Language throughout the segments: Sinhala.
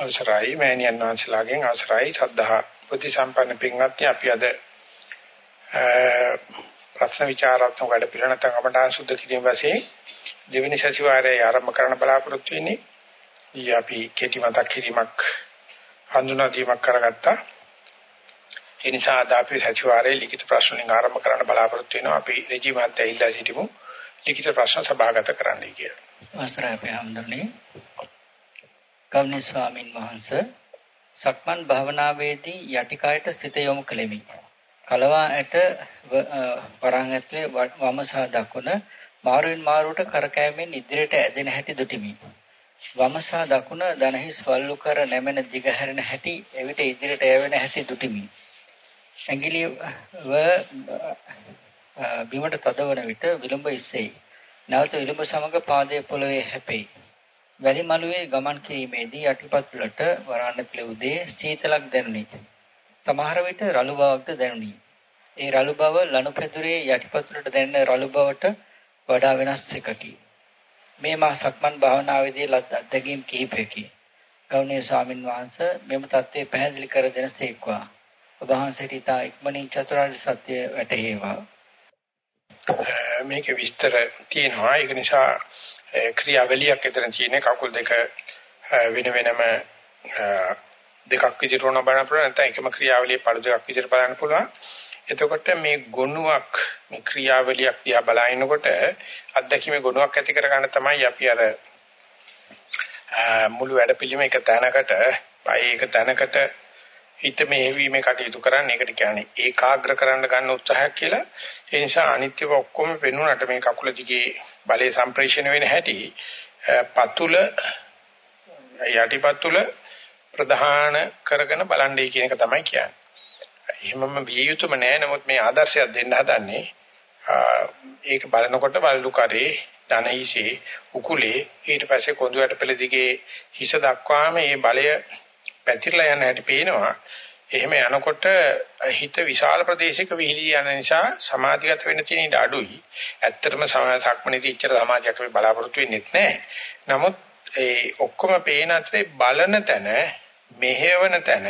අවසරයි මෑණියන් වහන්සේලාගෙන් අවසරයි සද්ධා ප්‍රතිසම්පන්න පින්වත්නි අපි අද ප්‍රශ්න විචාරාත්මක වැඩ පිළිවෙලකට අපටාන් සුද්ධ කිරීම වශයෙන් දෙවෙනි සතිವಾರයේ ආරම්භ කරන බලාපොරොත්තු වෙන්නේ. ඊ අපි කෙටි මතක් කිරීමක් හඳුනා දීමක් කරගත්තා. ඒ නිසා අද අපි සතිವಾರයේ ලිඛිත ප්‍රශ්න වලින් ආරම්භ කරන්න බලාපොරොත්තු වෙනවා. අපි රජී මාත්‍ය ඉල්ලා සිටිමු. ලිඛිත ප්‍රශ්න සභාගත කරන්නයි කියලා. අවසරයි අපේ හැමදෙරණේ ගෞරවනීය ස්වාමින් වහන්සේ සක්මන් භාවනාවේදී යටිකයට සිත යොමු කෙලෙමි. කලවා ඇට වරන් ඇතුලේ වම සහ දකුණ මාරුවෙන් මාරුවට කරකැවීමෙන් ඉදිරියට ඇදෙන හැටි දුටිමි. වම සහ දකුණ දනහිස් වල්ලු කර නැමෙන දිග හැරෙන හැටි එවිට ඉදිරියට යැවෙන හැටි දුටිමි. ඇඟිලි ව බිමට තදවන විට විලුඹ ඉස්සෙයි. නැවත විලුඹ සමග පාදයේ පොළවේ හැපෙයි. වැලි මළුවේ ගමන් කිරීමේදී යටිපතුලට වරාණ පිළිඋදේ සීතලක් දැනුනි. සමහර විට රළු බවක්ද දැනුනි. ඒ රළු බව ලනුපැදුරේ යටිපතුලට දැනෙන රළු බවට වඩා වෙනස් එකකි. මේ මා සක්මන් භාවනාවේදී ලත් අත්දැකීම් කිහිපයකි. ගෞණීය ස්වාමින් වහන්සේ මෙම தත්ත්වය පැහැදිලි කර දෙනසේක්වා. ඔබ වහන්සේට ඉතා ඉක්මනින් චතුරාර්ය සත්‍ය වැටහේවා. මේක විස්තර තියෙනවා. ඒක නිසා ක්‍රියාවලියක් එතන තියෙන්නේ කකුල් දෙක වෙන වෙනම දෙකක් විදිහට උන බලන්න පුළුවන් නැත්නම් එකම ක්‍රියාවලියේ පළු දෙකක් විදිහට බලන්න පුළුවන්. එතකොට මේ ගොනුවක් මේ ක්‍රියාවලියක් දිහා බලනකොට අත්දැකීමේ ගොනුවක් ඇති කරගන්න තමයි අපි අර මුළු වැඩපිළිවෙම එක තැනකට, පය එක තැනකට හිත මෙහෙවීමේ කටයුතු කරන්නේ. ඒකට කියන්නේ ඒකාග්‍ර කරන්න ගන්න උත්සාහයක් කියලා. ඒ නිසා අනිත්‍යව ඔක්කොම පෙන්වුනට මේ කකුල දිගේ බලයේ සම්ප්‍රේෂණ වෙන හැටි පතුල යටිපතුල ප්‍රධාන කරගෙන බලන්නේ කියන එක තමයි කියන්නේ. එහෙමම විය යුතුම නෑ නමුත් මේ ආදර්ශයක් දෙන්න හදන්නේ ඒක බලනකොට බලලු කරේ ධනයිසේ උකුලේ ඊට පස්සේ කොඳු යටපෙළ දිගේ හිස දක්වාම මේ බලය පැතිරලා යන හැටි පේනවා. එහෙම යනකොට හිත විශාල ප්‍රදේශයක විහිදී යන නිසා සමාධිගත වෙන්න තියෙන ඉඩ අඩුයි. ඇත්තටම සක්මණේදී ඉච්චර සමාජයක් අපි බලාපොරොත්තු වෙන්නේ නැහැ. නමුත් ඒ ඔක්කොම පේන අතරේ බලන තැන, මෙහෙවන තැන,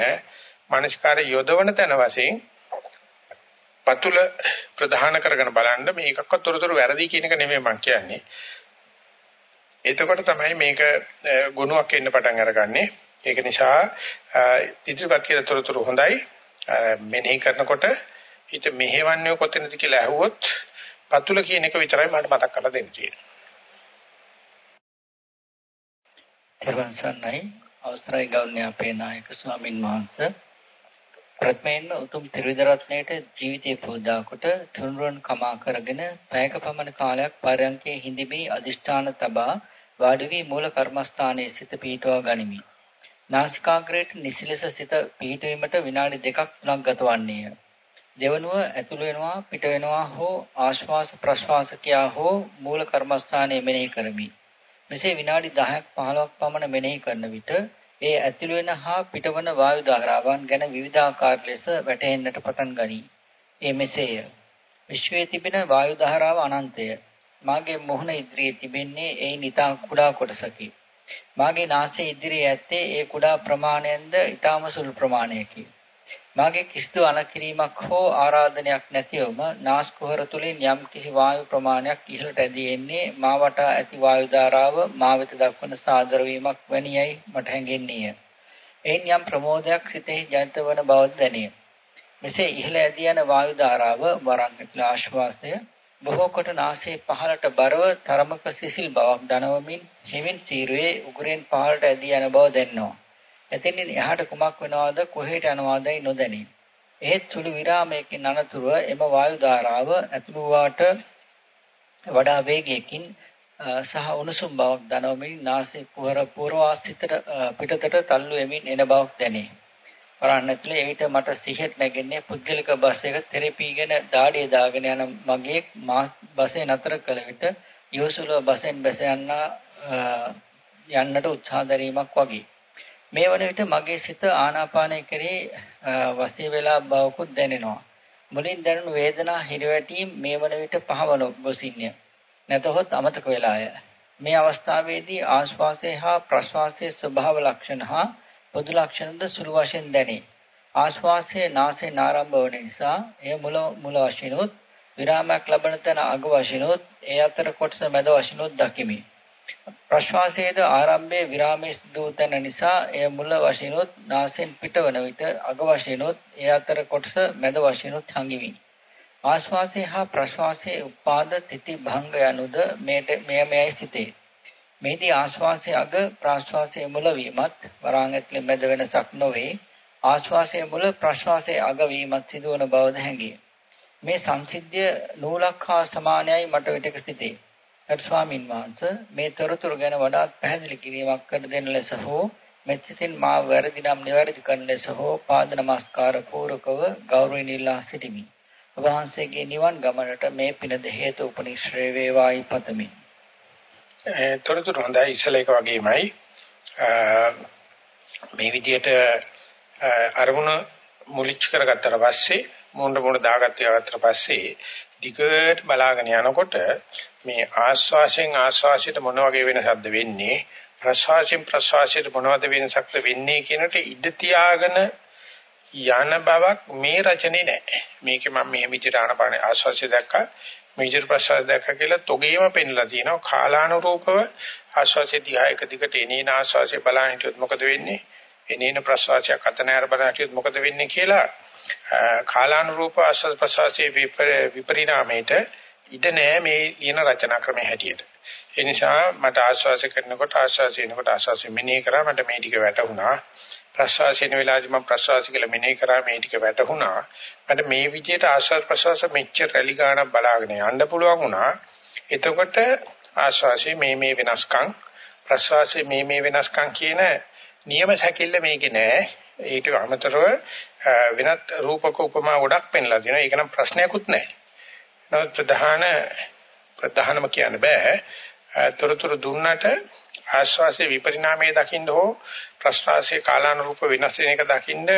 මානසිකාරය යොදවන තැන වශයෙන් පතුල ප්‍රධාන කරගෙන බලන්න මේකක්වත් තොරතුරු වැරදි කියන එක නෙමෙයි මම කියන්නේ. එතකොට තමයි මේක ගුණයක් එන්න පටන් අරගන්නේ. ඒක නිසා ඉදිරිපත් කියන තොරතුරු හොඳයි. මෙනෙහි කරනකොට හිත මෙහෙවන්නේ කොතැනද කියලා අහුවොත් පතුල කියන එක විතරයි මට මතක් කරලා දෙන්න තියෙන්නේ. තෙරුවන් සරණයි අවසරයි ගෞරවනීය අපේ නායක ස්වාමින් වහන්සේ ප්‍රත්මයෙන්ම උතුම් ත්‍රිවිධ රත්නයේ ජීවිතේ පූජා කොට තුනුරුවන් කමා කරගෙන පැයක පමණ කාලයක් පරයන්කේ හිඳිමේ අදිෂ්ඨාන තබා වාඩි වී මූල කර්මස්ථානයේ සිත පීඨවා ගනිමි. නාසිකාග්‍රයට නිසිලෙස සිත පිහිටවීමට විනාඩි දෙකක් තුනක් ගතවන්නේය. දෙවනුව ඇතුළු වෙනවා පිට වෙනවා හෝ ආශ්වාස ප්‍රශ්වාස කියා හෝ මූල කර්මස්ථානයේ මෙනෙහි කරමි. මෙසේ විනාඩි 10ක් 15ක් පමණ මෙනෙහි කරන විට ඒ ඇතුළු වෙන හා පිටවන වායු ධාරාවන් ගැන විවිධාකාර ලෙස වැටහෙන්නට පටන් ගනී. ඒ මෙසේය. විශ්වයේ තිබෙන වායු ධාරාව අනන්තය. මාගේ මොහොන ඉදිරියේ තිබෙන්නේ ඒ නිතා කුඩා කොටසකි. මාගේ නාසයේ ඉදිරියේ ඇත්තේ ඒ කුඩා ප්‍රමාණයෙන්ද ඊටම සුළු ප්‍රමාණයකි. මාගේ කිසිදු අනකිරීමක් හෝ ආරාධනයක් නැතිවම නාස් කුහර තුලින් යම් කිසි වායු ප්‍රමාණයක් ඉහළට ඇදී එන්නේ මා වටා ඇති වායු ධාරාව මා වෙත දක්වන සාදර වීමක් වැනියයි මට හැඟෙන්නේය. එයින් යම් ප්‍රමෝදයක් සිතෙහි ජනිත වන බව දැනේ. මෙසේ ඉහළ ඇදී යන වායු ධාරාව වරන් ආශ්වාසය බොහෝ කොට නාසයේ පහළට බරව තරමක සිසිල් බවක් දනවමින් හිමින් සීරුවේ උගුරෙන් පහළට ඇදී යන බව දැනෙනවා. එතනින් එහාට කුමක් වෙනවද කොහෙට යනවදයි නොදැනී. එහෙත් සුළු විරාමයකින් අනතුරුව එම වායු ධාරාව ඇතුළු වාට වඩා වේගයකින් සහ උණුසුම් බවක් දනවමින් නාසයේ කුහර පූර්වාසිතට පිටතට තල්ලු වෙමින් එන බවක් දැනේ. වරන්නත්ලේ එවිට මට සිහියට නැගෙන්නේ පුද්ගලික බස් එක තෙරපීගෙන දාඩිය දාගෙන යන මගේ බස්සේ නතර කළ විට යොසුලව බසෙන් බැස යන්න යන්නට උත්සාහ දැරීමක් වගේ. මේ වන විට මගේ සිත ආනාපානය කරේ වශී වෙලා බවකුත් දැනෙනවා. මුලින් දැනුණු වේදනා හිරවැටීම් මේ වන විට පහවන ගොසින්ය. නැතහොත් අමතක වෙලාය. මේ අවස්ථාවේදී ආශ්වාසය හා ප්‍රශ්වාසයේ ස්වභාව ලක්ෂණ හා පොදු ලක්ෂණද සුළු වශයෙන් දැනේ. ආශ්වාසයේ නාසයෙන් ආරම්භ වන නිසා එය මුල මුල වශයෙන්ුත් විරාමයක් ලබන තැන අග වශයෙන්ුත් ඒ අතර කොටස මැද වශයෙන්ුත් දකිමි. ප්‍රශ්වාසයේද ආරම්භයේ විරාමයේ සිදු තැන නිසා එය මුල වශයෙන්ුත් නාසයෙන් පිටවන විට අග වශයෙන්ුත් ඒ අතර කොටස මැද වශයෙන්ුත් හංගිමි. ආශ්වාසය හා ප්‍රශ්වාසයේ උපාද තිති භංග යනුද මේට මෙය මෙයයි සිටේ. මේදී ආශ්වාසයේ අග ප්‍රාශ්වාසයේ මුල වීමත් වරාන් ඇතුලේ මැද වෙනසක් නොවේ. ආශ්වාසයේ මුල ප්‍රශ්වාසයේ අග වීමත් සිදුවන බවද හැඟේ. මේ සංසිද්ධිය නූලක් හා සමානයයි මට විටක සිටේ. අට ස්වාමින් වහන්සේ මේ තොරතුරු ගැන වඩාත් පැහැදිලි කිරීමක් කර දෙන ලෙස හෝ මෙත්සිතින් මා වැරදි නම් නිවැරදි කරන ලෙස හෝ පාද නමස්කාර පූරකව ගෞරවයෙන් ඉල්ලා සිටිමි. වහන්සේගේ නිවන් ගමනට මේ පිනද හේතු උපනිශ්‍රේ වේවායි පතමි. තොරතුරු හොඳයි ඉස්සල එක වගේමයි. මේ විදිහට අරමුණ මුලිච්ච කරගත්තට පස්සේ මොණ්ඩ මොණ්ඩ දාගත්ත යවත්තට පස්සේ දිගට බලාගෙන යනකොට මේ ආස්වාසයෙන් ආස්වාසයට මොන වගේ වෙනසක්ද වෙන්නේ ප්‍රස්වාසයෙන් ප්‍රස්වාසයට මොනවද වෙනසක්ද වෙන්නේ කියනට ඉඩ තියාගෙන යන බවක් මේ රචනේ නැහැ මේකේ මම මේ විදිහට ආනපාන ආස්වාසය දැක්කා මේජර් ප්‍රසවාස දැක්කා කියලා තොගේම පෙන්ලා තියෙනවා කාලානුරූපව ආස්වාසය දිහා එක දිගට එනේන ආස්වාසය බලන හිටියොත් මොකද වෙන්නේ එනේන ප්‍රසවාසයක් අතනෑර බලන හිටියොත් මොකද වෙන්නේ කියලා කාලානුරූප ආස්වාද ප්‍රසවාසයේ විපරිණාමයට ඉඩ නෑ මේ ලියන රචනා ක්‍රමයේ හැටියට. ඒ නිසා මට ආස්වාස කරනකොට ආස්වාසිනකොට ආස්වාසෙ මෙනෙහි කරා මට මේ ටික වැටහුණා. ප්‍රසවාසින වෙලාවදී මම ප්‍රසවාස කියලා මෙනෙහි කරා මේ ටික වැටහුණා. මට මේ විදිහට ආස්වාද ප්‍රසවාස මෙච්චර රැලි ගානක් බලාගෙන යන්න පුළුවන් වුණා. එතකොට ආස්වාසයේ මේ මේ වෙනස්කම් ප්‍රසවාසයේ මේ මේ වෙනස්කම් කියන නියම සැකෙල්ල මේකේ නෑ. ඊට අමතරව වෙනත් රූපක උපමා ගොඩක් පෙන්ලා දෙනවා. ඒක නම් ප්‍රශ්නයක්වත් නැහැ. නමුත් ප්‍රධාන ප්‍රධානම කියන්න බෑ. තොරතුරු දුන්නට ආශ්වාසයේ විපරිණාමයේ දකින්න හෝ ප්‍රශ්වාසයේ කාලානුරූප වෙනස් වෙන එක දකින්න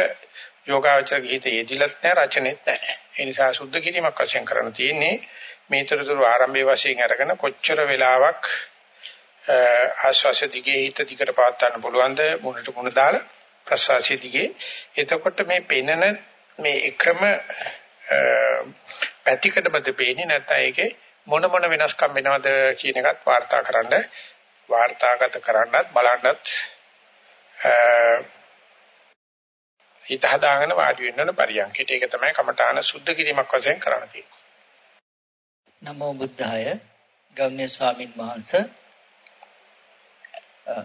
යෝගාවචර ගීත යෙදිලත් නැහැ රචනෙත් නැහැ. ඒ නිසා සුද්ධ කිරීමක් වශයෙන් කරන්න තියෙන්නේ මේ තොරතුරු ආරම්භයේ වශයෙන් අරගෙන කොච්චර වෙලාවක් ආශ්වාස දිගේ හිත දිකට පාත් ගන්න පුළුවන්ද මුණට මුණ දාලා ප්‍රසවාසය දිගේ එතකොට මේ පෙනෙන මේ එකම පැතිකඩමද පේන්නේ නැත්නම් ඒකේ මොන මොන වෙනස්කම් වෙනවද කියන එකත් වාර්තාකරනද වාර්තාගත කරන්නත් බලන්නත් හිත හදාගෙන වාඩි වෙන්න ඕන පරියන්කයට ඒක තමයි කමඨාන සුද්ධ කිරීමක් වශයෙන් කරන්න තියෙන්නේ. නමෝ බුද්ධාය ගෞණ්‍ය ස්වාමින් වහන්සේ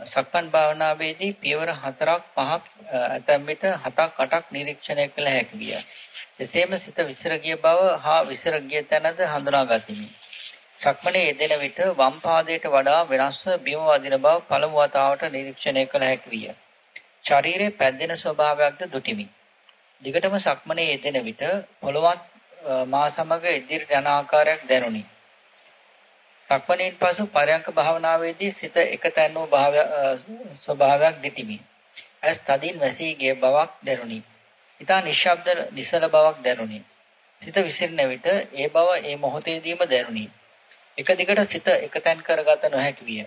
සක්මන් භාවනාවේදී පියවර 4ක් 5ක් ඇතැම් විට 7ක් 8ක් නිරීක්ෂණය කළ හැකි විය. එසේම සිත විසිර ගිය බව හා විසිර ගිය තැනද හඳුනා ගතිමි. සක්මනේ යෙදෙන විට වම් පාදයට වඩා වෙනස්ව බිම වදින බව පළමු වතාවට නිරීක්ෂණය කළ හැකි විය. ශරීරයේ පැද්දෙන ස්වභාවයක්ද දුටිමි. දිගටම සක්මනේ යෙදෙන විට පොළවත් මා සමග ඉදිරි යන ආකාරයක් දැනුනි. සක්මණේන් පසු පරයන්ක භාවනාවේදී සිත එකතැන් වූ භාවය ස්වභාවයක් දිටිමි. ඇස් තදින් වැසී ගිය බවක් දැනුනි. ඊතා නිශ්ශබ්ද නිසල බවක් දැනුනි. සිත විසිරෙන විට ඒ බව ඒ මොහොතේදීම දැනුනි. එක දිගට සිත එකතැන් කරගත නොහැකි විය.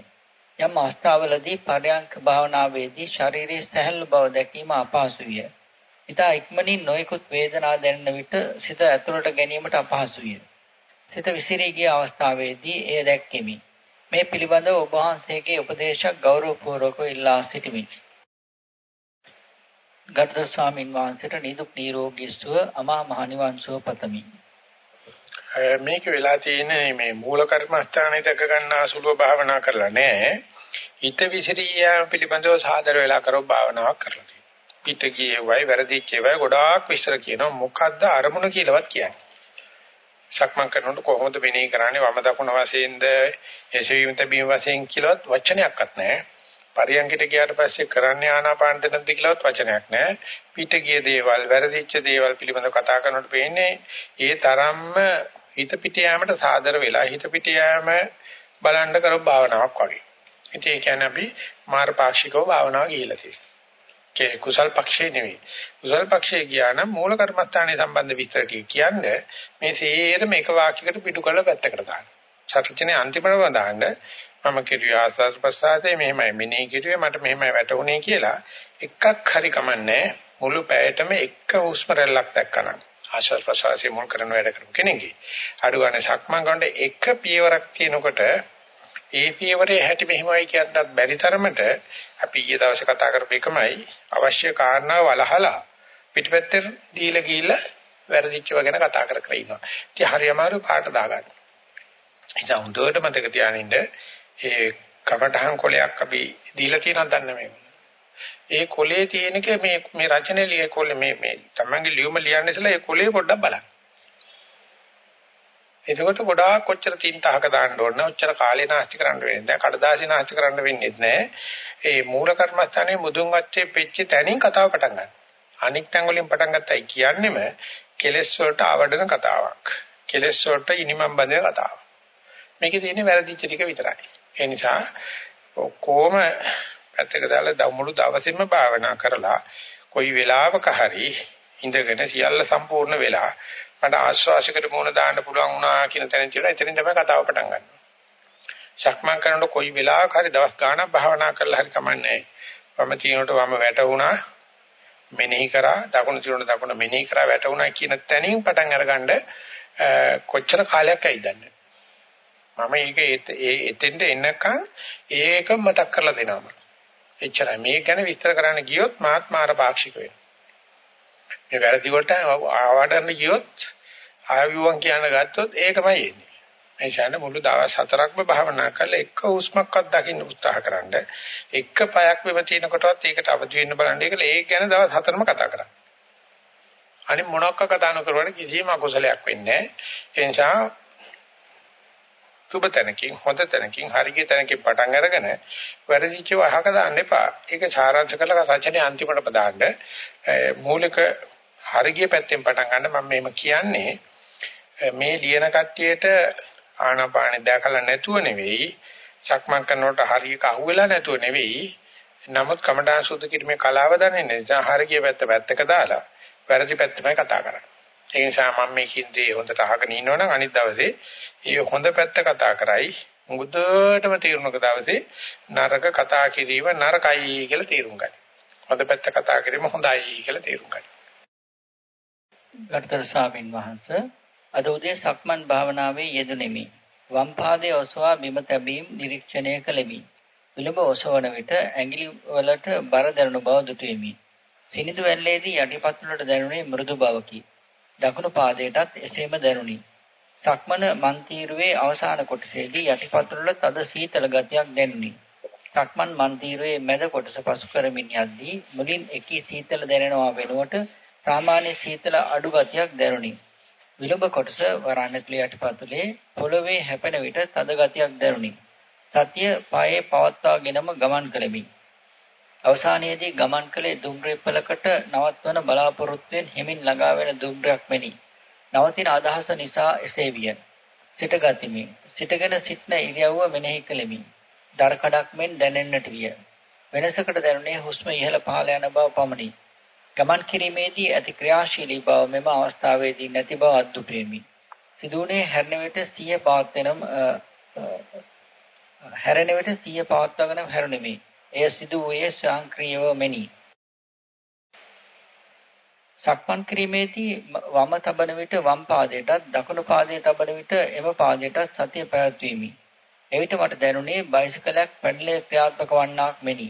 යම් අවස්ථාවලදී පරයන්ක භාවනාවේදී ශාරීරික සැහැල්ලු බව දැකීම අපහසු විය. ඊතා ඉක්මනින් නොයෙකුත් වේදනා දැනෙන විට සිත ඇතුළට ගැනීමට අපහසු විය. සිත විසිරී ගිය අවස්ථාවේදී එය දැක්කෙමි. මේ පිළිබඳව ඔබ වහන්සේගේ උපදේශක් ගෞරවපූර්වකව ඉල්ලා සිටිමි. ගරුතර ස්වාමින් වහන්සේට නිදුක් නිරෝගී සුව අමා මහ නිවන් සුව පතමි. මේක වෙලා තියෙන්නේ මේ මූල කර්මස්ථානයේ දක ගන්නා සුළුව භාවනා කරලා නැහැ. හිත විසිරියා පිළිබඳව සාදර වෙලා කරව භාවනාවක් කරලා තියෙනවා. පිට ගියේ වයි වැරදිච්ච ඒවා ගොඩාක් විස්තර කියනවා. මොකද්ද අරමුණ කියලාවත් කියන්නේ. සක්මන් කරනකොට කොහොමද මෙනෙහි කරන්නේ වම දකුණ වශයෙන්ද එසවීම තැබීම වශයෙන් කියලාවත් වචනයක්වත් නැහැ. පරියන්කිට ගියාට පස්සේ කරන්නේ ආනාපාන දෙනද කියලාවත් වචනයක් නැහැ. පිට ගිය දේවල් වැරදිච්ච දේවල් පිළිබඳව කතා කරනකොට පේන්නේ ඒ තරම්ම හිත පිට යෑමට සාදර වෙලා හිත පිට යෑම බලන්න කරව භාවනාවක් වගේ. ඉතින් ඒ කියන්නේ අපි මාර්ගපාක්ෂිකව භාවනාව ගිහිලා තියෙනවා. ඒ කුසල් පක්ෂේ නෙවෙයි. කුසල් පක්ෂේ ගියා නම් මූල කර්මස්ථානයේ සම්බන්ධ විස්තර ටික කියන්නේ මේ සේරම එක වාක්‍යයකට පිටු කරලා පැත්තකට දාන්න. සත්‍යචනේ අන්තිමටම දාන්න මම කිරුවේ ආස්වාද ප්‍රසආදේ මෙහෙමයි මෙනෙහි කිරුවේ මට මෙහෙමයි වැටුනේ කියලා එකක් හරි කමන්නේ මුළු පැයටම එක හුස්ම රැල්ලක් දැක්කනම් ආශ්වාස ප්‍රශ්වාසයේ මුල් කරන වැඩ කරපු කෙනෙක්ගේ අඩුවනේ සක්මන් කරනකොට එක පියවරක් තියෙනකොට ඒ පියවරේ හැටි මෙහෙමයි කියන්නත් බැරි තරමට අපි ඊයේ දවසේ කතා කරපු එකමයි අවශ්‍ය කාරණා වලහලා පිටිපැත්තේ දීලා ගිහිල්ලා වැරදිච්චව ගැන කතා කර කර ඉන්නවා. ඉතින් හරි අමාරු පාට දාගන්න. ඉතින් හොඳට මතක තියානින්න ඒ කමටහන් කොලයක් අපි දීලා තියෙනවද දන්නේ මේ. ඒ කොලේ තියෙනක මේ මේ රචනයේ ලිය කොලේ මේ මේ තමන්ගේ ලියුම ලියන්න ඉස්සලා ඒ කොලේ පොඩ්ඩක් බලන්න. එතකොට ගොඩාක් කොච්චර තින්තහක දාන්න ඕන ඔච්චර කාලේ නාස්ති කරන්න වෙන්නේ නැහැ. කඩදාසි නාස්ති කරන්න වෙන්නේ නැහැ. ඒ මූල කර්මස්ථානයේ මුදුන් වච්චේ පෙච්ච තැනින් කතාව පටන් ගන්න. අනික් තැන් වලින් පටන් ගත්තයි කියන්නේම කෙලෙස් වලට ආවඩන කතාවක්. කෙලෙස් වලට ඉනිමම් බඳින කතාවක්. මේකේ තියෙන්නේ වැරදිච්ච ටික විතරයි. ඒ නිසා කොහොම පැත්තක දාලා මුළු දවසෙම භාවනා කරලා කොයි වෙලාවක හරි ඉඳගෙන සියල්ල සම්පූර්ණ වෙලා මට ආශ්වාසයකට මුණ දාන්න පුළුවන් වුණා කියන තැනින් කියලා එතනින් තමයි කතාව පටන් ගන්න. සක්මන් කරනකොට කොයි වෙලාවක හරි දවස් ගාණක් භාවනා කරලා හරි කමන්නේ. වම තියනකොට වම වැටුණා මෙනෙහි කරා දකුණු තියනකොට දකුණ මෙනෙහි කරා වැටුණා කියන තැනින් පටන් අරගන්න කොච්චර කාලයක් ඇයිදන්නේ මම ඒක ඒ එතෙන්ට එනකන් ඒක මතක් කරලා දෙනවා. එච්චරයි මේක ගැන විස්තර කරන්න ගියොත් මාත් මාර පාක්ෂික වෙනවා මේ වැරදි වලට ආවඩන්න ගියොත් ආයුවන් කියන ගත්තොත් ඒකමයි එන්නේ. මේ ශාන මුළු දවස් හතරක්ම භාවනා කරලා එක හුස්මක්වත් දකින්න උත්සාහ කරන්න. එක පයක් වෙම තිනකොටවත් ඒකට අවදි වෙන්න බලන්න ඒකල ඒක ගැන දවස් හතරම කතා කරා. අනිත් මොනක්ක කතා නොකරවට කිසිම අකුසලයක් වෙන්නේ නැහැ. ඒ නිසා සුබ තැනකින් හොඳ තැනකින් හරිය තැනකින් පටන් අරගෙන වැරදිච්චව අහක දාන්න එපා. ඒක සාරාංශ කරලා රචනයේ අන්තිමට පදාන්න මූලික හරිය පැත්තෙන් පටන් ගන්න මම මේම කියන්නේ මේ ලියන කට්ටියට ආනාපානෙ දැකලා නැතුව නෙවෙයි සක්මන් කරනකොට හරියක අහුවෙලා නැතුව නෙවෙයි නමුත් කමඨාන් සුද්ධ කිරීමේ කලාව දන්නේ නිසා හරිය පැත්ත පැත්තක දාලා වැරදි පැත්තමයි කතා කරන්නේ. ඒ නිසා මම මේ හින්දේ හොඳට අහගෙන ඉන්නවනම් අනිත් දවසේ ඒ හොඳ පැත්ත කතා කරයි මුදුටම තීරණක දවසේ නරක කතා කිරීම නරකයි කියලා තීරුම් ගන්න. හොඳ පැත්ත කතා කිරීම හොඳයි කියලා තීරුම් ගන්න. ගරුතර ස්වාමින් වහන්සේ අද උදේ සක්මන් භාවනාවේ යෙදුණෙමි. වම් පාදයේ ඔසවා බිම තැබීම නිරීක්ෂණය කළෙමි. විලුඹ ඔසවන විට ඇඟිලි වලට බර දැනුණු බව දුටුවෙමි. සිනිඳු වැල්ලේදී යටිපතුලට දැනුනේ මෘදු බවකි. දකුණු පාදයටත් එසේම දැනුනි. සක්මන මන්තිරුවේ අවසාන කොටසේදී යටිපතුලට තද සීතල ගතියක් දැනුනි. සක්මන් මන්තිරුවේ මැද කොටස පසු කරමින් යද්දී මුලින් එකී සීතල දැනෙනවා වෙනුවට සාමාන්‍ය සීතල අඩු ගතියක් දැනුනි. විලුඹ කොටස වරණතුල යටිපතුලේ පොළවේ හැපෙන විට තද ගතියක් දැනුනි. සතිය පායේ පවත්වාගෙනම ගමන් කළෙමි. අවසානයේදී ගමන් කළේ දුම්රිපලකට නවත්වන බලාපොරොත්තුවෙන් හිමින් ළඟා වෙන දුම්රයක් මෙනි. නවතින අදහස නිසා එසේ විය. සිටගතිමි. සිටගෙන සිටන ඉරියව්ව මෙනෙහි කළෙමි. දරකඩක් මෙන් දැනෙන්නට විය. වෙනසකට දැනුනේ හුස්ම ඉහළ පහළ යන බව පමණි. ගමන් කිරීමේදී ඇති ක්‍රියාශීලී බව මෙම අවස්ථාවේදී නැති බව අත්දුටුවෙමි. සිදුවුනේ හැරෙන විට සිය පවත්වනම හැරෙන විට සිය පවත්වාගෙන හැරුණෙමි. එය සිදු වූයේ ස්වයංක්‍රීයව මෙනි. සක්මන් කිරීමේදී වම තබන විට වම් පාදයටත් දකුණු පාදයේ තබන විට එම පාදයටත් සතිය පැවැත්වීමි. එවිට මට දැනුනේ බයිසිකලයක් පැඩලේ ක්‍රියාත්මක වන්නාක් මෙනි.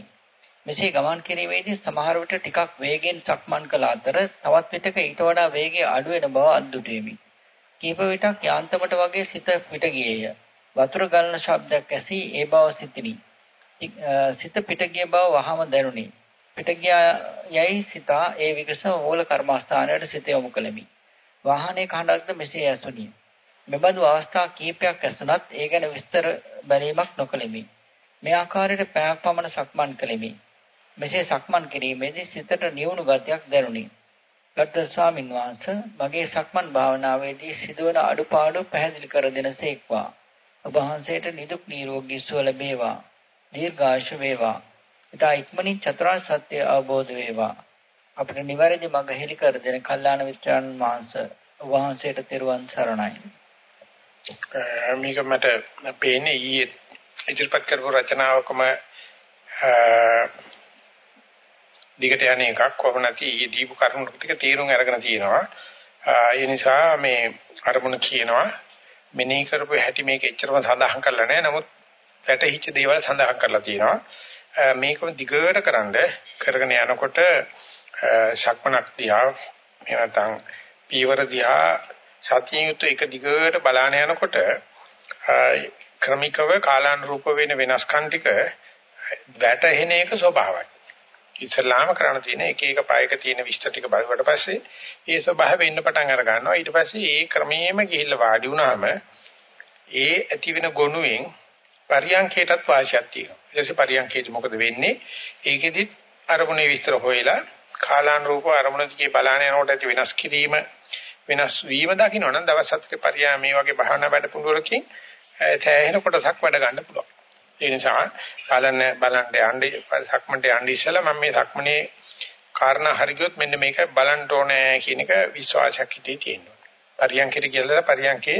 මෙසේ ගමන් කිරීමේදී සමහර විට ටිකක් වේගෙන් සක්මන් කළ අතර තවත් විටක ඊට වඩා වේගය අඩු වෙන බව අද්දුටෙමි. කීප විටක් යාන්තමට වගේ සිත පිට ගියේය. වතුර ගලන ශබ්දයක් ඇසී ඒ බව සිතිනි. සිත පිට ගිය බව වහම දැනුනි. පිට යයි සිතා ඒ විකස මූල කර්මස්ථානයට සිත යොමු කළෙමි. වාහනේ කහඬක්ද මෙසේ ඇසුණි. මෙබඳු අවස්ථා කීපයක් ඇසුණත් ඒ ගැන විස්තර බැලීමක් නොකළෙමි. මේ ආකාරයට පැයක් පමණ සක්මන් කළෙමි. මෙසේ සක්මන් කිරීමේදී සිතට නියුණු ගතියක් දැනුනි. ගරුතර ස්වාමින් වහන්සේ මගේ සක්මන් භාවනාවේදී සිදුවන අඩුපාඩු පැහැදිලි කර දෙනසේක්වා. ඔබ වහන්සේට නිදුක් නිරෝගී සුව ලැබේවා. දීර්ඝායුෂ වේවා. ඉතා ඉක්මනින් චතුරාර්ය සත්‍ය අවබෝධ වේවා. අපිට නිවැරදි මඟ හෙළි කර දෙන කල්යාණ මිත්‍රයන් වහන්සේ වහන්සේට තෙරුවන් සරණයි. මේක මට පේන්නේ ඊයේ ඉදිරිපත් කරපු රචනාවකම දිගට යන එකක් කොහොම නැති දීපු කරුණු ටික තීරුම් අරගෙන තියෙනවා. ඒ නිසා මේ අරමුණ කියනවා මෙනෙහි කරපු හැටි මේක එච්චරම සඳහන් කරලා නැහැ. නමුත් වැටහිච්ච දේවල් සඳහන් කරලා තියෙනවා. මේකම දිගට කරන්ඩ කරගෙන යනකොට ශක්මනක් දිහා එහෙම නැත්නම් පීවර දිහා සතියුත් එක දිගට බලාන යනකොට ක්‍රමිකව කාලානුරූප වෙන වෙනස්කම් ටික වැටහෙන එක ස්වභාවයි. ඉස්ලාම කරණ තියෙන එක එක පායක තියෙන විස්තර ටික බලවට පස්සේ ඒ ස්වභාවය වෙන්න පටන් අර ගන්නවා. ඊට පස්සේ ඒ ක්‍රමයේම ගිහිල්ලා වාඩි වුණාම ඒ ඇති වෙන ගොනුවෙන් පරියන්කේටත් වාසියක් තියෙනවා. ඊට පස්සේ පරියන්කේට මොකද වෙන්නේ? ඒකෙදිත් අරමුණේ විස්තර හොයලා කාලානුරූප අරමුණ දිගේ බලාන යනකොට ඇති වෙනස් කිරීම වෙනස් වීම දකින්නවනම් දවස් හතක පරියා මේ වගේ භාවනා වැඩ පුරුවලකින් තැහෙන කොටසක් වැඩ ගන්න පුළුවන්. ඒ නිසා බලන්න බලන්න යන්නේ සක්මන්ට යන්නේ ඉස්සෙල්ලා මම මේ සක්මනේ කාරණා හරි ගියොත් මෙන්න මේක බලන්න ඕනේ කියන එක විශ්වාසයක් හිතේ තියෙනවා. පරියන්කෙට කියලා පරියන්කේ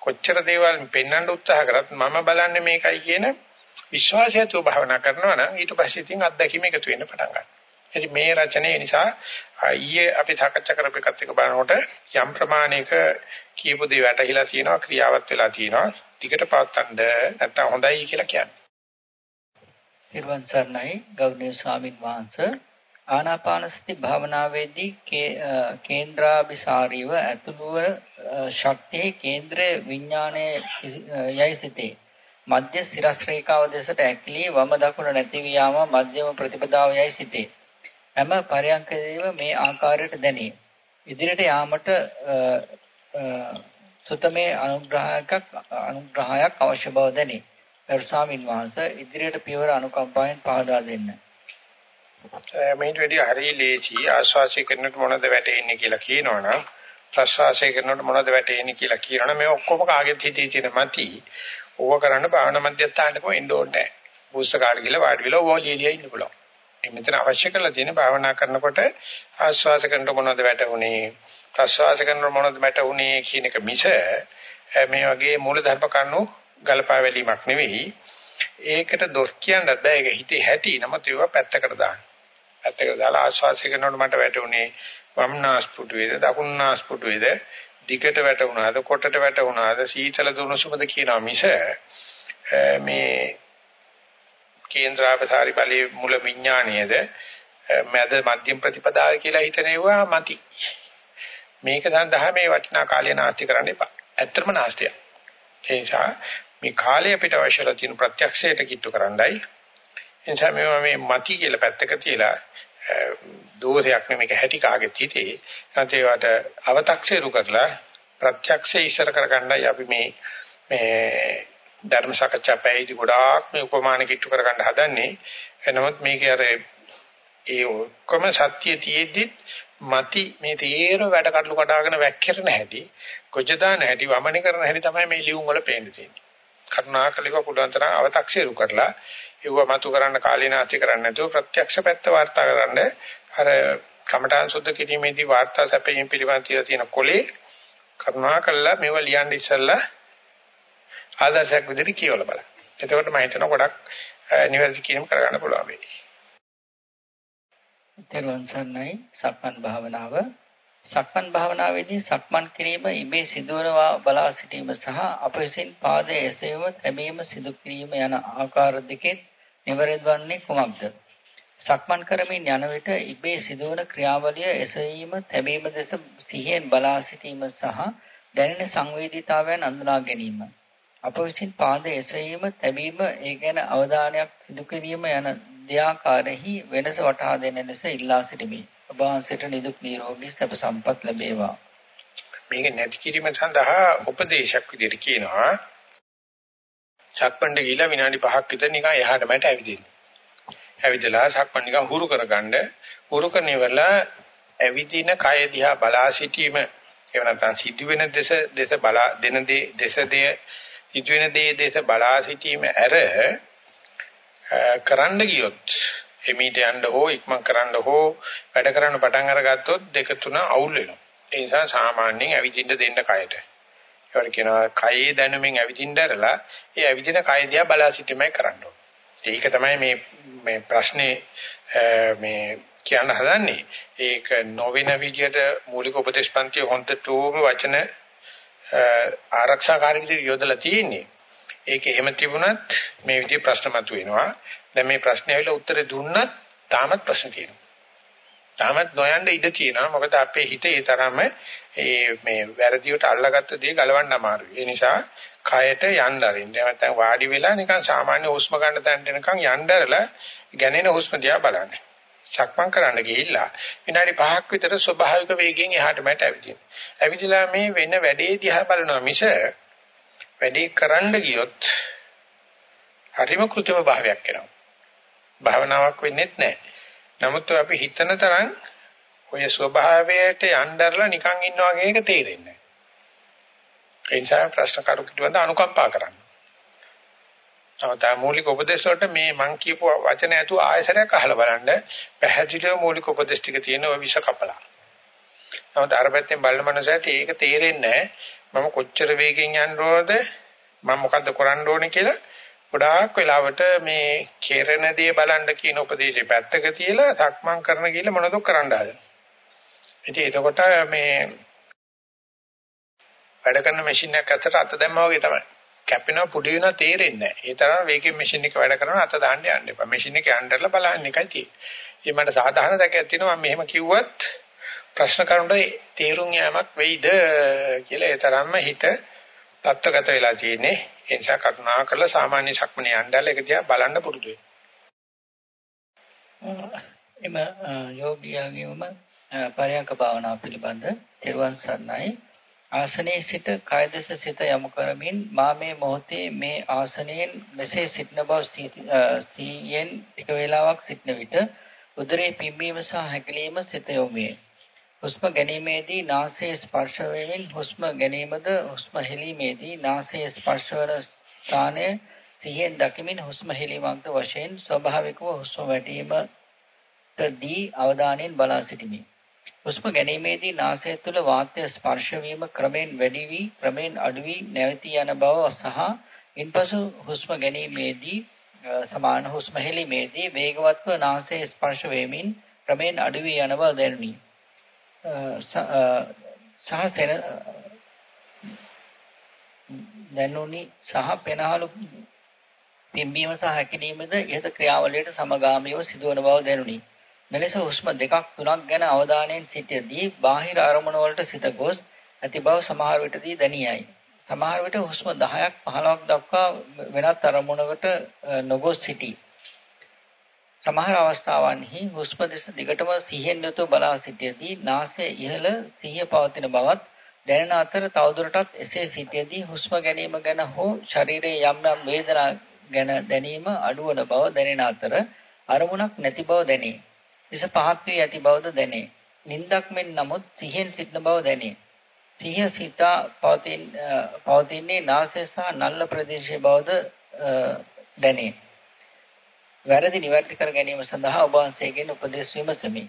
කොච්චර දේවල් පෙන්වන්න උත්සාහ කරත් මම බලන්නේ මේකයි කියන විශ්වාසයතු භාවනා කරනවා නම් ඊට පස්සේ ඉතින් අත්දැකීම එකතු වෙන්න පටන් ගන්නවා. ඉතින් මේ රචනයේ නිසා ඊයේ අපි සාකච්ඡා කරපු එකත් එක බලනකොට යම් ප්‍රමාණයක කියපු දේ වැටහිලා තියෙනවා ක්‍රියාවත් වෙලා තියෙනවා. ටිකට පවත්තන්න නැත්තම් හොඳයි කියලා කියන්නේ. නිර්වන් සර්ණයි ගෞරවනීය ස්වාමින් වහන්සේ ආනාපාන සති භාවනාවේදී කේන්ද්‍රාභිසාරීව ඇතුළුව ශක්තියේ කේන්ද්‍ර විඥානයේ යයි සිටේ. මධ්‍ය සිරස් රේඛාව දෙසට ඇකිලී වම දකුණ නැති වියාම මධ්‍යම ප්‍රතිපදාව යයි සිටේ. හැම පරයන්කදීම මේ ආකාරයට දැනේ. ඉදිරියට යාමට සුතමේ අනුග්‍රහයක් අනුග්‍රහයක් අවශ්‍ය බව දැනේ. ගරු ස්වාමින් වහන්සේ ඉදිරියට පියවර අනුකම්පාවෙන් පහදා දෙන්න. මේට වැඩි හරි ලේසි ආශ්වාසය කරනකොට මොනවද වැටෙන්නේ කියලා කියනවනම් ප්‍රශ්වාසය කරනකොට මොනවද වැටෙන්නේ කියලා කියනවනම් මේ ඔක්කොම කාගෙත් හිතේ තියෙන මති ඕව කරන්න භාවනා මධ්‍යස්ථානට කොහෙන්න ඕනේ නැහැ. පුස්තකාර ගිහලා වාඩි වෙලා ඕව ලියලියා ඉන්න පුළුවන්. මෙතන අවශ්‍ය කරලා තියෙන භාවනා කරනකොට ආශ්වාස කරනකොට මොනවද වැටුනේ ප්‍රශ්වාස කරනකොට මොනවද වැටුනේ කියන එක මිස මේ වගේ මූල ධර්ම කණු ගලපා වැලීමක් නෙවෙයි. ඒකට දොස් කියන්නත් බෑ. ඒක හිතේ හැටි. නමුත් ඒවා පැත්තකට දාන්න. පැත්තකට දාලා ආශ්වාසය කරනකොට මට වැටුනේ වම් නාස්පුඩු වේද දකුණු නාස්පුඩු වේද දිගට වැටුණාද කොටට වැටුණාද සීතල දුනුසුමද කියනවා මිස මේ කේන්ද්‍රාපසාරි බලයේ මුල විඥාණයද මැද මධ්‍යම ප්‍රතිපදාව කියලා හිතනෙවුවා මති. මේක සඳහා මේ වටිනා කාලය නාස්ති කරන්න එපා. ඇත්තම නාස්තිය ඒ නිසා මේ කාලය අපිට අවශ්‍යලා තියෙන ප්‍රත්‍යක්ෂයට කිට්ටු කරන්නයි එනිසා මේවා මේ මති කියලා පැත්තක තියලා දෝෂයක් නෙමෙයි හැටි කාගෙත් හිතේ. නැත්නම් ඒවට අව탁සේරු කරලා ප්‍රත්‍යක්ෂය ඉස්සර කරගන්නයි අපි මේ මේ ධර්ම සාකච්ඡා පැයදී ගොඩාක් මේ උපමාන කිට්ටු කරගන්න හදන්නේ. එනමුත් මේක අර ඒ ඔක්කොම සත්‍ය තියෙද්දි mati මේ තේර වැඩ කටළු කඩාගෙන වැක්කිරන හැටි කොජදාන හැටි වමනේ කරන හැටි තමයි මේ ලියුම් වල පේන්නේ තියෙන්නේ. කරුණාකලිව පුළුවන් තරම් අව탁සේරු කරලා ඒව මතු කරන්න කාලේ නාස්ති කරන්නේ නැතුව ප්‍රත්‍යක්ෂ පැත්ත වාර්තා කරන්න අර කමඨාන් සුද්ධ කිරීමේදී වාර්තා සැපයීම පිළිබඳ තියලා තියෙන කොලේ කරුණාකල්ලා මේව ලියන්න ඉස්සෙල්ලා ආදර්ශයක් විදිහට කියවලා බලන්න. එතකොට මම හිතනවා ගොඩක් නිවැරදි කීම් කරගන්න පුළුවන් වෙයි. තෙරුවන් සරණයි සක්මන් භාවනාව සක්මන් භාවනාවේදී සක්මන් කිරීම ඉබේ සිදුවනවා බලා සිටීම සහ අප විසින් පාදයේ එසවීම තැබීම සිදු කිරීම යන ආකාර දෙකෙන් නිවැරදි වන්නේ කුමක්ද? සක්මන් කරමින් යන විට ඉබේ සිදුවන ක්‍රියාවලිය එසවීම තැබීම දෙස සිහියෙන් බලා සිටීම සහ දැනෙන සංවේදීතාවයන් අඳුනා ගැනීම. අප විසින් පාදයේ එසවීම තැබීම ඒ ගැන අවධානයක් සිදු කිරීම යන දෙආකාරෙහි වෙනස වටහා දෙන ලෙස ඉල්ලා සිටිමි. ඔබ වහන්සේට නිදුක් නිරෝගී සැප සම්පත් ලැබේවා. මේක නැති කිරීම සඳහා උපදේශක් විදිහට කියනවා. සක්මණේ ගිහිලා විනාඩි 5ක් විතර නිකන් එහාට මට ඇවිදින්න. ඇවිදලා සක්මණ නිකන් හුරු කරගන්න. හුරු කරන ඉවරලා ඇවිදින කය දිහා බලා සිටීම එහෙම නැත්නම් සිදුවෙන දේශ දේශ බලා දෙන දේ දේශ දේ සිදුවෙන දේ දේශ බලා සිටීම ඇර කරන්න ගියොත් එමීට යන්න හෝ ඉක්මන් කරන්න හෝ වැඩ කරන්න පටන් අරගත්තොත් දෙක තුන අවුල් වෙනවා. ඒ නිසා සාමාන්‍යයෙන් ඇවිදින්න දෙන්න කයට. ඒවට කියනවා කයේ දැනුමින් ඇවිදින්නදලා ඒ ඇවිදින කය දිහා බලා සිටීමයි කරන්න ඕනේ. ඒක තමයි මේ මේ ප්‍රශ්නේ මේ කියන්න හදන්නේ. ඒක නොවන විදියට මූලික උපදේශපන්ති හොන්දටම වචන ආරක්ෂාකාරී විදියට යොදලා තියෙන්නේ. ඒක එහෙම තිබුණත් මේ විදිහේ ප්‍රශ්න මතුවෙනවා. දැන් මේ ප්‍රශ්නේ ඇවිල්ලා උත්තර දුන්නත් තාමත් ප්‍රශ්න තියෙනවා. තාමත් නොයන්න ඉඩ තියෙනවා. මොකද අපේ හිතේ ඒ තරම ඒ මේ වැරදියට අල්ලාගත්ත දේ ගලවන්න අමාරුයි. ඒ නිසා කයට යන්න අරින්න. නැත්නම් වාඩි වෙලා නිකන් සාමාන්‍ය හුස්ම ගන්න තැනට එනකන් යnderලා ගැනෙන හුස්ම දිහා බලන්න. සක්මන් කරන්න ගිහිල්ලා විනාඩි 5ක් විතර ස්වභාවික වේගයෙන් එහාට මෙහාට ඇවිදින්න. ඇවිදලා මේ වෙන වැඩේ දිහා බලනවා මිස වැඩේ කරන්න ගියොත් හරිම කෘත්‍රිම භාවයක් එනවා. භාවනාවක් වෙන්නේ නැහැ. නමුත් අපි හිතන තරම් ඔය ස්වභාවයට යnderලා නිකන් ඉන්නවා කියන එක තේරෙන්නේ නැහැ. ඒ නිසා ප්‍රශ්න කරු කිව්වද අනුකම්පා කරන්න. තවතා මූලික උපදේශ වලට මේ මං කියපු වචන ඇතුව ආයසරයක් අහලා බලන්න පැහැදිලිව මූලික උපදේශ ටික තියෙන ඔය විෂ කපලා. නමුත් අර පැත්තෙන් බලන මනසට ඒක තේරෙන්නේ නැහැ. මම කොච්චර වේගෙන් යන්න ඕනද මම මොකද්ද කරන්න ඕනේ කියලා ගොඩාක් වෙලාවට මේ කෙරෙන දේ බලන්න කියන උපදේශය පැත්තක තියලා සක්මන් කරන කියලා මොනවද කරන්න හදන්නේ. ඉතින් එතකොට මේ වැඩ කරන මැෂින් එකක් අතට අත දැම්මා වගේ තමයි. කැපෙනවා පුඩි වෙනවා තේරෙන්නේ නැහැ. ඒ තරම් වේගෙන් මැෂින් එක වැඩ කරනවා අත දාන්න යන්න එපා. මැෂින් එක යන්නදලා බලන්න එකයි තියෙන්නේ. ඉතින් මට සාධාරණ සැකයක් තියෙනවා මම මෙහෙම කිව්වත් ප්‍රශ්න කරුණට තේරුම් යෑමක් වෙයිද කියලා ඒ තරම්ම හිත තත්ත්වගත වෙලා තියෙන්නේ. ඒ නිසා කරුණා කරලා සාමාන්‍ය ශක්මනේ යන්නදලා ඒක දිහා බලන්න පුරුදු එම යෝගියාගේම පරයන්ක භාවනාව පිළිබඳ තෙරුවන් සරණයි ආසනයේ සිට කය දෙස සිත යොමු කරමින් මා මේ මොහොතේ මේ ආසනයෙන් මෙසේ සිටන බව සීයෙන් ටික වේලාවක් සිටන විට උදරයේ පිම්බීම සහ හැකිලීම සිත යොමු වේ. හුස්ම ගැනීමේදී නාසයේ ස්පර්ශ වීමෙන් හුස්ම ගැනීමද හුස්ම හෙලීමේදී නාසයේ ස්පර්ශ වන ස්ථානය සිහියෙන් දකිමින් හුස්ම හෙලීමක්ද වශයෙන් ස්වභාවිකව හුස්ම වැටීමටදී අවධානයෙන් බලා සිටිමි. හුස්ම ගැනීමේදී නාසය තුළ වාතය ස්පර්ශ වීම ක්‍රමෙන් වැඩි වී ක්‍රමෙන් අඩු වී නැවතී යන බව සහ ඉන්පසු හුස්ම ගැනීමේදී සමාන හුස්ම හෙලීමේදී වේගවත්ව නාසයේ ස්පර්ශ වීමෙන් ක්‍රමෙන් අඩු වී යන බව දැනුනි. සහ දැනුනි සහ පෙනහළු පිම්බීම සහ හැකිලීමද ඉහත ක්‍රියාවලියට සමගාමීව සිදුවන බව දැනුනි. මෙලෙස හුස්ම දෙකක් තුනක් ගැන අවධානයෙන් සිටියදී බාහිර අරමුණ වලට සිත ගොස් ඇති බව සමහර විටදී දැනියයි. සමහර විට හුස්ම 10ක් 15ක් දක්වා වෙනත් අරමුණකට නොගොස් සිටී. සමහර අවස්ථාවන්හි හුස්ම දෙස දිගටම සිහියෙන් යුතුව බලා සිටියදී නාසය ඉහළ සිහිය පවතින බවත් දැනෙන අතර තවදුරටත් එසේ සිටියදී හුස්ම ගැනීම ගැන හෝ ශරීරයේ යම් යම් වේදනා ගැන දැනීම අඩුවන බව දැනෙන අතර අරමුණක් නැති බව දැනේ. විස පහත් වී ඇති බවද දැනේ. නින්දක් මෙන් නමුත් සිහියෙන් සිටින බව දැනේ. සිහිය සිතා පවතින පවතින්නේ නාසය සහ නල්ල ප්‍රදේශයේ බවද දැනේ. වැරදි නිවැරදි කර ගැනීම සඳහා ඔබ වහන්සේගෙන් උපදෙස් විමසමි.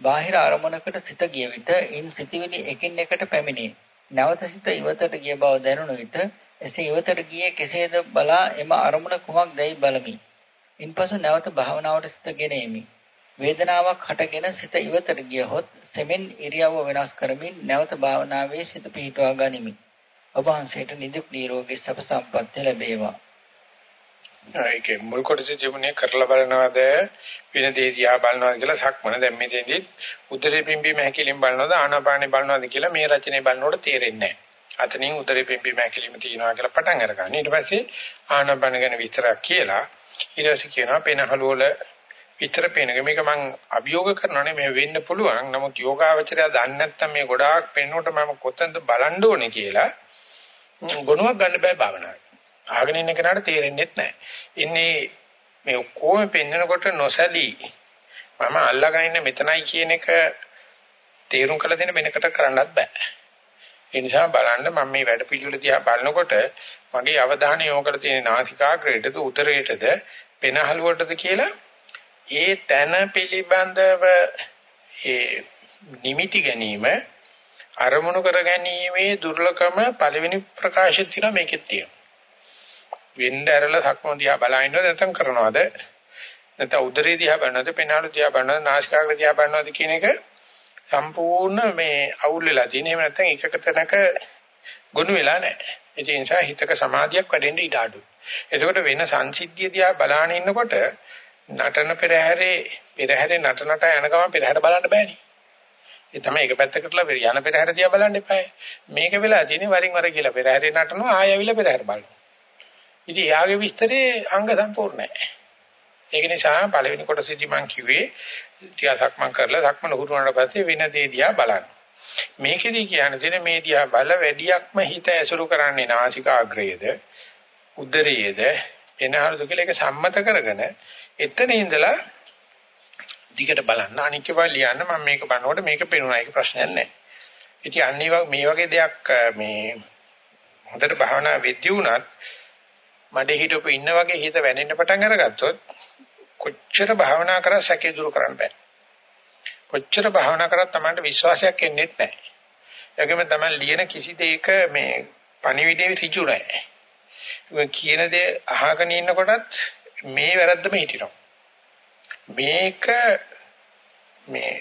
බාහිර අරමුණකට සිත ගිය විට ඉන් සිටිවිලි එකින් එකට පැමිණේ. නැවත සිත ඉවතට ගිය බව දැනුන විට එසේ ඉවතට ගියේ කෙසේද බලා එම අරමුණ කුමක්දයි බලමි. ඉන්පසු නැවත භාවනාවට සිත ගෙනෙමි. වේදනාවක් හටගෙන සිත ඉවතට ගියහොත් සෙමෙන් ඉරියව්ව වෙනස් කරමින් නැවත භාවනාවේ සිත පිහිටුවා ගනිමි. ඔබ වහන්සේට නිදුක් නිරෝගී සප සම්පන්නිය ලැබේවා. ඒකේ මුල් කොටසේ තිබුණේ කරලා බලනවාද වෙන දේ දිහා බලනවාද කියලා සක්මන දැන් මෙතෙන්දි උදරේ පිම්බීම හැකිලින් බලනවාද ආනාපානෙ බලනවාද කියලා මේ රචනයේ බලනකොට තේරෙන්නේ නැහැ. අතනින් උදරේ පිම්බීම හැකිලිම තියෙනවා කියලා පටන් අරගන්න. ඊට පස්සේ ආනාපාන ගැන විස්තරයක් කියලා ඊට පස්සේ කියනවා පෙනහළු වල විතර පේනක මේක මම අභියෝග කරනවානේ මේ වෙන්න පුළුවන්. නමුත් යෝගාවචරය දන්නේ නැත්නම් මේ ගොඩාක් පෙන්නකොට මම කොතනද බලන්න ඕනේ කියලා ගුණයක් ගන්න බෑ භාවනාවේ. අහගෙන ඉන්න කෙනාට තේරෙන්නේ නැහැ. ඉන්නේ මේ ඔක්කොම පෙන්නකොට නොසැලී මම අල්ලගෙන ඉන්න මෙතනයි කියන එක තේරුම් කළ දෙන වෙනකට කරන්නත් බෑ. ඒ නිසා බලන්න මම මේ වැඩ පිළිවෙල දිහා බලනකොට මගේ අවධානය යොමු කර තියෙන නාසිකාග්‍රේටද උදරයටද පෙනහළුවටද කියලා ඒ තන පිළිබඳව ඒ නිමිති ගැනීම අරමුණු කරගැනීමේ දුර්ලභම පළවෙනි ප්‍රකාශය තියෙනවා මේකෙත් තියෙනවා. වෙන්න ඇරලා සක්මන් දිහා බලනවද නැත්නම් කරනවද? නැත්නම් උදරේ දිහා බලනවද, පෙනාලු දිහා බලනවද, නාසිකාග්‍ර දිහා බලනවද කියන එක සම්පූර්ණ මේ අවුල් වෙලා තියෙන. එහෙම නැත්නම් එකක තැනක ගොනු වෙලා නැහැ. ඒ නිසා හිතක සමාධියක් වැඩෙන්න ඉඩ අඩුයි. එතකොට වෙන සංසිද්ධිය දිහා බලාගෙන ඉන්නකොට නටන පෙරහැරේ පෙරහැරේ නට නට යන ගමන් පෙරහැර බලන්න බෑනේ. ඒ තමයි එක පැත්තකටලා යන පෙරහැර දිහා බලන්න එපායි. මේක වෙලා තියෙන්නේ වරින් වර කියලා පෙරහැරේ නටනවා ආයෙ ඇවිල්ලා පෙරහැර බලනවා. ඉතින් එයාගේ විස්තරේ අංග සම්පූර්ණ නැහැ. ඒක නිසා පළවෙනි කොටසේදී මම කිව්වේ ටිකක් සක්මන් කරලා සක්මන හුරුවනට පස්සේ වෙන දේ දිහා බලන්න. මේකෙදි කියන්නේ තියෙන මේ දිහා බල වැඩියක්ම හිත ඇසුරු කරන්නේ නාසිකාග්‍රයේද උදරයේද එනහරුද කියලා ඒක සම්මත කරගෙන එතන ඉඳලා දිගට බලන්න අනික ඒවා ලියන්න මම මේක බලනකොට මේක පේනවා ඒක ප්‍රශ්නයක් නැහැ. ඉතින් අනිත් මේ වගේ දෙයක් මේ හොඳට භාවනා වෙද්දී වුණත් මඩේ හිටපු ඉන්න වගේ හිත වැනෙන්න පටන් අරගත්තොත් කොච්චර භාවනා කරා සැකේ දුරු කරන්න බෑ. කොච්චර භාවනා කරත් Tamanට විශ්වාසයක් එන්නේ නැහැ. ඒකෙම තමයි ලියන කිසි දෙයක මේ පණිවිඩේ ඍජු නැහැ. කියන දේ අහගෙන ඉන්නකොටත් මේ වැරද්දම හිටිනවා. මේක මේ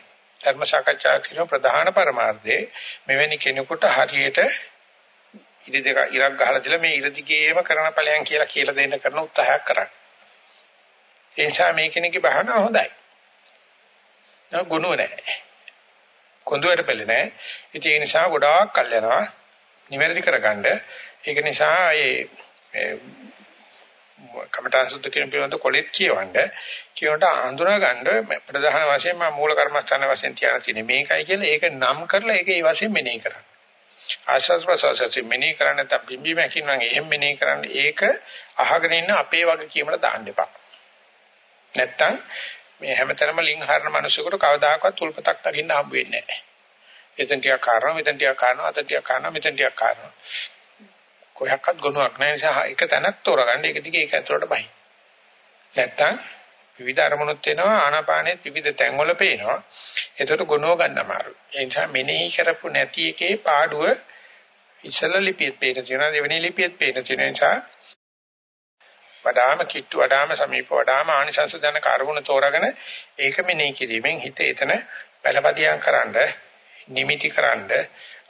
ධර්ම සාකච්ඡා කියන ප්‍රධාන පරමාර්ථයේ මෙවැනි කෙනෙකුට හරියට ඉරි දෙක ඉරක් ගහලා තියලා මේ ඉර දිගේම කරන ඵලයන් කියලා කියලා දෙන්න කරන උත්සාහයක් කරන්න. ඒ නිසා මේ කෙනෙක්ගේ බහන හොඳයි. නෝ ගුණුව නැහැ. කොඳුයට පෙළ නැහැ. ඉතින් ඒ නිසා ගොඩාක් කල් යනවා. නිවැරදි කරගන්න. ඒක නිසා ඒ කමඨාන් සුද්ධ කියන පිළිබඳ කොලෙත් කියවන්න කියනට අඳුනා ගන්න ප්‍රධාන වශයෙන් මම මූල කර්මස්ථාන වශයෙන් තියන තියෙන්නේ මේකයි කියලා ඒක නම් කරලා ඒක ඒ වශයෙන් මෙනෙහි කරන්න. ආශස් ප්‍රසවාසයෙන් මෙනෙහි කරන්න නැත්නම් බිම්බි මැකින් නම් එහෙම මෙනෙහි කරන්න ඒක අහගෙන ඉන්න අපේ වගේ කීමකට දාන්න එපා. නැත්තම් මේ හැමතැනම ලිං හරන මිනිසෙකුට කවදාකවත් උල්පතක් දකින්න හම්බ වෙන්නේ නැහැ. එතෙන් ටිකක් කාරණා මෙතෙන් ටිකක් කාරණා අතෙන් ටිකක් කාරණා මෙතෙන් ටිකක් කාරණා. කොහොක්වත් ගුණයක් නැහැ නිසා එක තැනක් තෝරගන්න ඒක දිගේ ඒක ඇතුළට බයි. නැත්තම් විවිධ අරමුණුත් වෙනවා ආනාපානෙත් විවිධ තැන්වල පේනවා. ඒකට ගුණව ගන්න අමාරුයි. ඒ නිසා මෙනෙහි කරපු නැති එකේ පාඩුව ඉස්සල ලිපියෙත් පේන තියෙනවා දෙවෙනි ලිපියෙත් පේන තියෙන නිසා වඩාම කිට්ටු වඩාම සමීප වඩාම ආනිසංස දන කරුණ තෝරාගෙන ඒක මෙනෙහි කිරීමෙන් හිත එතන පළපදියම් කරන්න නිමිති කරන්න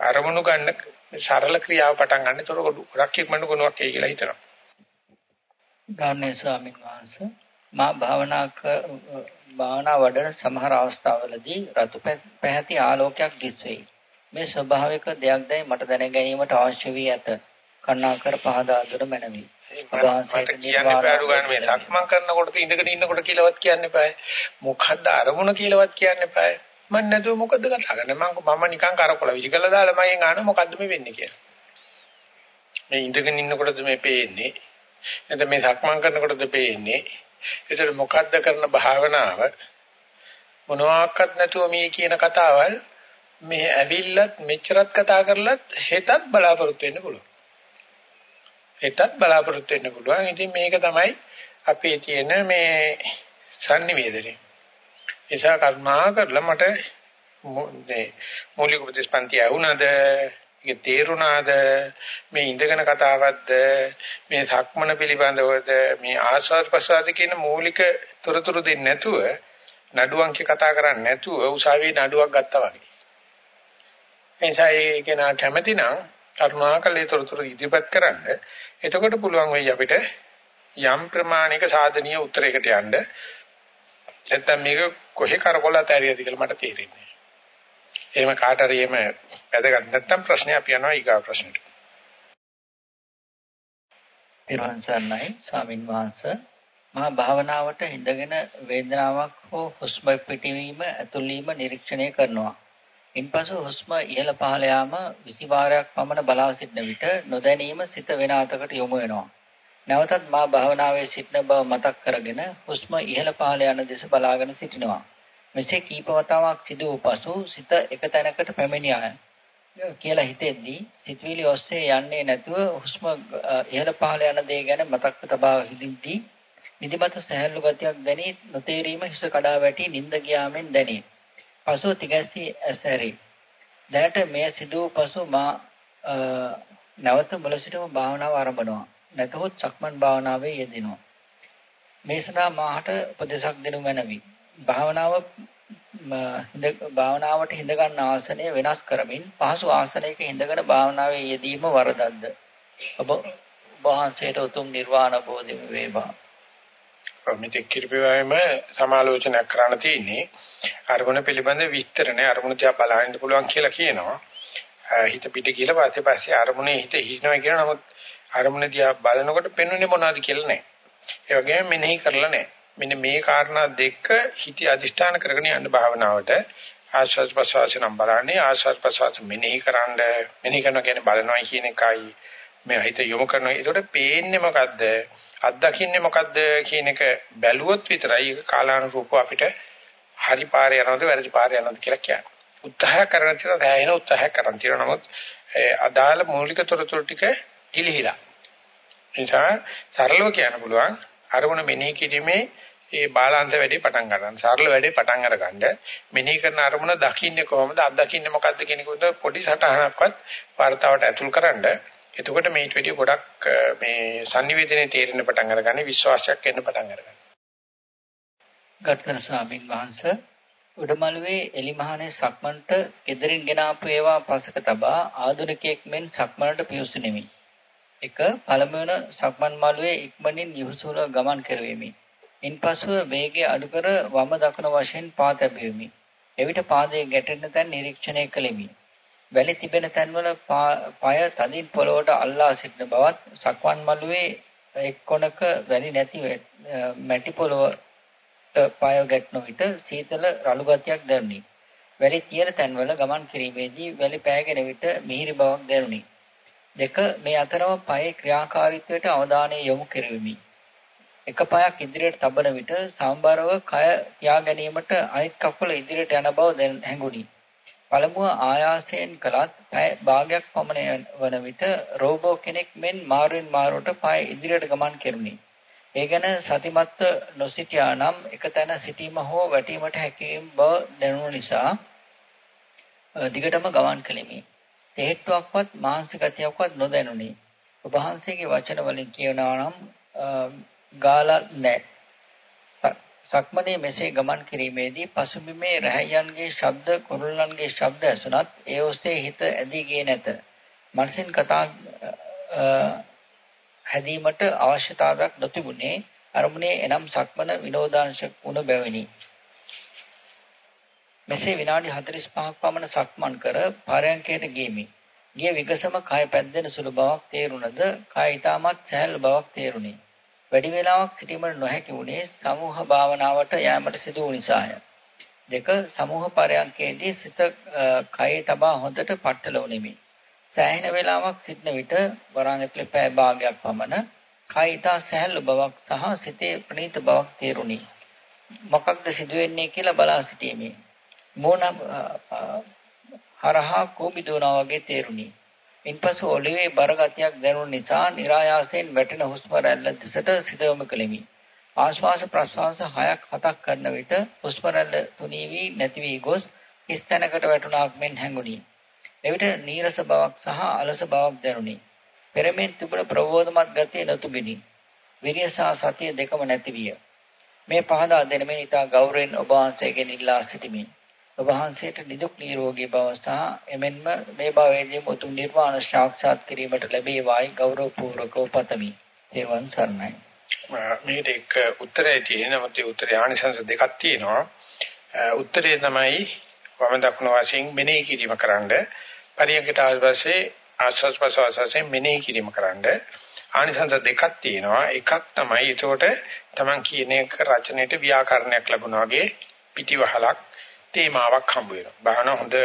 අරමුණු ගන්න සරල ක්‍රියාව පටන් ගන්න. ඒතර ගොඩක් ඉක්මනට ගුණයක් එයි කියලා හිතනවා. ගාන්නේ ස්වාමීන් වහන්සේ මා භාවනා භාවනා වඩන සමහර අවස්ථාවලදී රතු පැහැති ආලෝකයක් දිස්වේ. මේ ස්වභාවික දෙයක්දයි මට දැන ගැනීමට අවශ්‍ය වී ඇත. කරුණාකර පහදා දුර මැනවි. මට කියන්න බෑ අරුගාන මේ සක්මන් කරනකොට ඉඳගෙන ඉන්නකොට කියලාවත් කියන්න එපායි. මොකද්ද අරමුණ කියලාවත් කියන්න එපායි. මම නැතුව මොකද්ද කතා කරන්නේ මම මම නිකන් කරකොල විසිකලා දාලා මගෙන් අහන මොකද්ද මේ වෙන්නේ කියලා මේ ඉඳගෙන ඉන්නකොටද මේ පේන්නේ නැත්නම් මේ සක්මන් කරනකොටද පේන්නේ ඒතර මොකද්ද කරන භාවනාව? මොනවාක්වත් නැතුව මේ කියන කතාවල් මේ ඇවිල්ලත් මෙච්චරත් කතා කරලත් හෙටත් බලාපොරොත්තු වෙන්න පුළුවන්. හෙටත් බලාපොරොත්තු වෙන්න පුළුවන්. ඉතින් මේක තමයි අපේ තියෙන මේ sannivedanaye නිසා කර්මා කරලා මට මේ මූලික උපදේශපන්ති ඇහුණාද? ඒක තේරුණාද? මේ ඉඳගෙන කතාවක්ද? මේ සක්මන පිළිබඳවද? මේ ආස්වාද ප්‍රසාද කියන මූලික තොරතුරු දෙන්නේ නැතුව නඩුවන්ක කතා කරන්නේ නැතුව උසාවියේ නඩුවක් ගත්තා වගේ. එනිසා ඒක නා කැමැති නම් කරුණාකරලා තොරතුරු ඉදිරිපත් කරන්න. එතකොට පුළුවන් වෙයි අපිට යම් ප්‍රමාණික සාධනීය උත්තරයකට යන්න. නැත්තම් මේක කොහේ කරකොලලා තැරියද කියලා මට තේරෙන්නේ නැහැ. එහෙම කාට හරි එහෙම වැදගත් නැත්තම් ප්‍රශ්නේ අපි යනවා ඊගා ප්‍රශ්නෙට. පිරවන්සන්නයි ස්වාමින් වහන්සේ මා භාවනාවට හිඳගෙන වේදනාවක් හෝ හුස්ම පිටවීම ඇතුළීම නිරීක්ෂණය කරනවා. ඉන්පසු හුස්ම ඉහළ පහළ යාම 20 වාරයක් පමණ බලා සිටන විට නොදැනීම සිත වෙන අතකට යොමු වෙනවා. නැවතත් මා භාවනාවේ සිටින බව මතක් කරගෙන හුස්ම ඉහළ පහළ යන දෙස බලාගෙන සිටිනවා. මෙසේ කීප වතාවක් සිදු වූ පසු සිත එක තැනකට පැමිණියා කියලා හිතෙද්දී සිතවිලි ඔස්සේ යන්නේ නැතුව හුස්ම ඉහළ පහළ යන දේ ගැන මතක් තබා හිටින්දී නිදිමත සහැල්ලු ගතියක් දැනී නොතේරීම හිස කඩා වැටි නිින්ද ගියාමෙන් දැනේ. පසුව තිගැස්සී ඇසැරි. දැනට මේ සිදු පසු මා නැවත මුල සිටම භාවනාව ආරම්භනවා. නැතහොත් සක්මන් භාවනාවේ යෙදෙනවා. මේ සඳහා මාහට උපදේශක් දෙනු මැනවි. භාවනාව භාවනාවට හිඳ ගන්න ආසනය වෙනස් කරමින් පහසු ආසනයක හිඳගෙන භාවනාවේ යෙදීම වරදක්ද? ඔබ වහන්සේට උතුම් නිර්වාණ බෝධිම වේවා. මෙතෙක් කිරිපෙවීම සමාලෝචනයක් කරන්න තියෙන්නේ අරමුණ පිළිබඳ විස්තර නැහැ අරමුණ තියා බලන්න පුළුවන් කියලා කියනවා. හිත පිට කියලා වාසේ පස්සේ අරමුණේ හිත හිිනවා කියන නමුත් අරමුණ දිහා බලනකොට පෙන්වන්නේ මොනවද කියලා නැහැ. ඒ වගේම මෙනෙහි කරලා නැහැ. මෙන්න මේ කාරණා දෙක හිතේ අදිෂ්ඨාන කරගෙන යන්න භාවනාවට ආශ්වාස ප්‍රශ්වාස නම් බලන්නේ ආශ්වාස ප්‍රශ්වාස මෙනෙහි කරන්න මෙනෙහි කරනවා කියන්නේ බලනවා කියන එකයි මේ හිත යොමු කරනවා. ඒකට පේන්නේ මොකද්ද? අත්දකින්නේ මොකද්ද කියන එක බැලුවොත් විතරයි ඒක කාලානුරූපව අපිට හරි පාරේ යනවද වැරදි පාරේ යනවද කියලා කියන්නේ. උත්සාහ කරන තියෙන දැයින උත්සාහ කරන් තියෙන නමුත් අදාළ මූලික තොරතුරු ටික කිලිහිලා. නිසා සරලව කියන්න පුළුවන් අරමුණ මෙනෙහි කිරීමේ ඒ බාලාන්ත වැඩේ පටන් ගන්න. සරල වැඩේ පටන් අරගන්න. මෙනෙහි කරන අරමුණ දකින්නේ කොහොමද? අත් දකින්නේ මොකද්ද කියන එක පොඩි සටහනක්වත් වார்த்தාවට ඇතුල් කරන්න. එතකොට මේට වැඩිය ගොඩක් මේ sannivedanaye තේරෙන්න පටන් අරගන්නේ විශ්වාසයක් එන්න පටන් අරගන්න. ගත්තා ස්වාමීන් වහන්සේ උඩමළුවේ එලිමහනේ සක්මන්ට gederin ගෙනාපු ඒවා පසක තබා ආධුනිකයෙක් මෙන් සක්මනට පියුසු නෙමි. එක පළමුවන සක්මන් මළුවේ ඉක්මනින් යහුසුල ගමන් කරවෙමි. ඉන්පසුව වේගය අඩු කර වම දකුණ වශයෙන් පා තැබෙමි. එවිට පාදයේ ගැටෙන තැන් නිරීක්ෂණය කළෙමි. වැලි තිබෙන තැන්වල পায় තදින් පොළොවට අල්ලා සිටින බවත් සක්මන් මළුවේ එක් කොනක වැලි නැති මැටි පොළොවට පාය ගැටෙන විට සීතල රළු ගතියක් දැනුනි. වැලි තියෙන තැන්වල ගමන් කිරීමේදී වැලි පෑගෙන විට මිහිරි බවක් දැනුනි. දෙක මේ අතරම පායේ ක්‍රියාකාරීත්වයට අවධානය යොමු කෙරෙමි. එක පායක් ඉදිරියට තබන විට සම්බරව කය යා ගැනීමට අනිත් කකුල ඉදිරියට යන බව හැඟුනි. පළමුව ආයාසයෙන් කළත් පැය භාගයක් පමණ වන විට රෝබෝ කෙනෙක් මෙන් මාරුවෙන් මාරුවට පාය ඉදිරියට ගමන් කෙරුණි. ඒ ගැන සතිමත්ව නොසිටියා නම් එකතැන සිටීම හෝ වැටීමට හැකියම් බව දැනුන නිසා දිගටම ගමන් කළෙමි. තේට්ටුවක්වත් මානසික ගතියක්වත් නොදැනුනි. ඔබ වහන්සේගේ වචන වලින් කියනවා නම් ගාලා නැහැ. සක්මනේ මෙසේ ගමන් කිරීමේදී පසුබිමේ රැහැයන්ගේ ශබ්ද කුරුල්ලන්ගේ ශබ්ද ඇසුණත් ඒ ඔස්සේ හිත ඇදී ගියේ නැත. මනසින් කතා හැදීමට අවශ්‍යතාවයක් නොතිබුණේ අරමුණේ එනම් සක්මන විනෝදාංශක වුණ බැවිනි. මෙසේ විනාඩි 45ක් පමණ සක්මන් කර පාරයන්කයට ගියමි. ගිය විගසම කය පැද්දෙන සුළු බවක් තේරුණද කය ඊටමත් සැහැල්ලු බවක් තේරුණි. වැඩි වේලාවක් සිටීමට නොහැකි වුණේ සමූහ භාවනාවට යෑමට සිදු වූ නිසාය. දෙක සමූහ පරයන්කේදී සිත කයේ තබා හොඳට පట్టල වුනිමි. සෑහෙන වේලාවක් සිටන විට වරාන් ඇතුලේ පැය භාගයක් පමණ කයිතා සැහැල්ලු බවක් සහ සිතේ ප්‍රණීත බවක් තේරුණි. මොකක්ද සිදුවෙන්නේ කියලා බලා සිටීමේ මෝන හරහා කෝපිදුනා වගේ තේරුණි. ඉන්පසු ඔළුවේ බර ගතියක් දැනුන නිසා નિરાයාසයෙන් වැටෙන හුස්ම රැල්ල දෙසට සිත යොමු කළෙමි. ආශ්වාස ප්‍රශ්වාස හයක් හතක් කරන විට හුස්ම රැල්ල තුනී වී නැති වී ගොස් හිස් තැනකට වැටුණාක් මෙන් හැඟුණි. එවිට නීරස බවක් සහ අලස බවක් දැනුනි. පෙරමෙන් තිබුණ ප්‍රබෝධමත් ගතිය නොතිබිනි. විරිය සහ සතිය දෙකම නැති විය. මේ පහදා දෙන මේ ඊට ගෞරවයෙන් ඔබ වහන්සේගෙන් ඉල්ලා සිටිමි. ඔබ වහන්සේට නිදුක් නිරෝගී බව සහ එමෙන්ම මේ භවයේදී උතුම් නිර්වාණ සාක්ෂාත් කිරීමට ලැබේවායි ගෞරවපූර්වකව පතමි. තෙරුවන් සරණයි. මේකට එක උත්තරය තියෙනවා. ඒ උත්තරය ආනිසංස දෙකක් තියෙනවා. උත්තරේ තමයි වම දකුණු වශයෙන් මෙනෙහි කිරීම කරන්නේ පරියන්කට ආවස්සේ ආස්වාස් ප්‍රසවාසයෙන් මෙනෙහි කිරීම කරන්න ආනිසංස දෙකක් තියෙනවා එකක් තමයි ඒකට Taman කියන එක රචනයේට ව්‍යාකරණයක් ලැබුණා වගේ පිටිවහලක් තේමාවක් හම්බ වෙනවා බහන හොඳ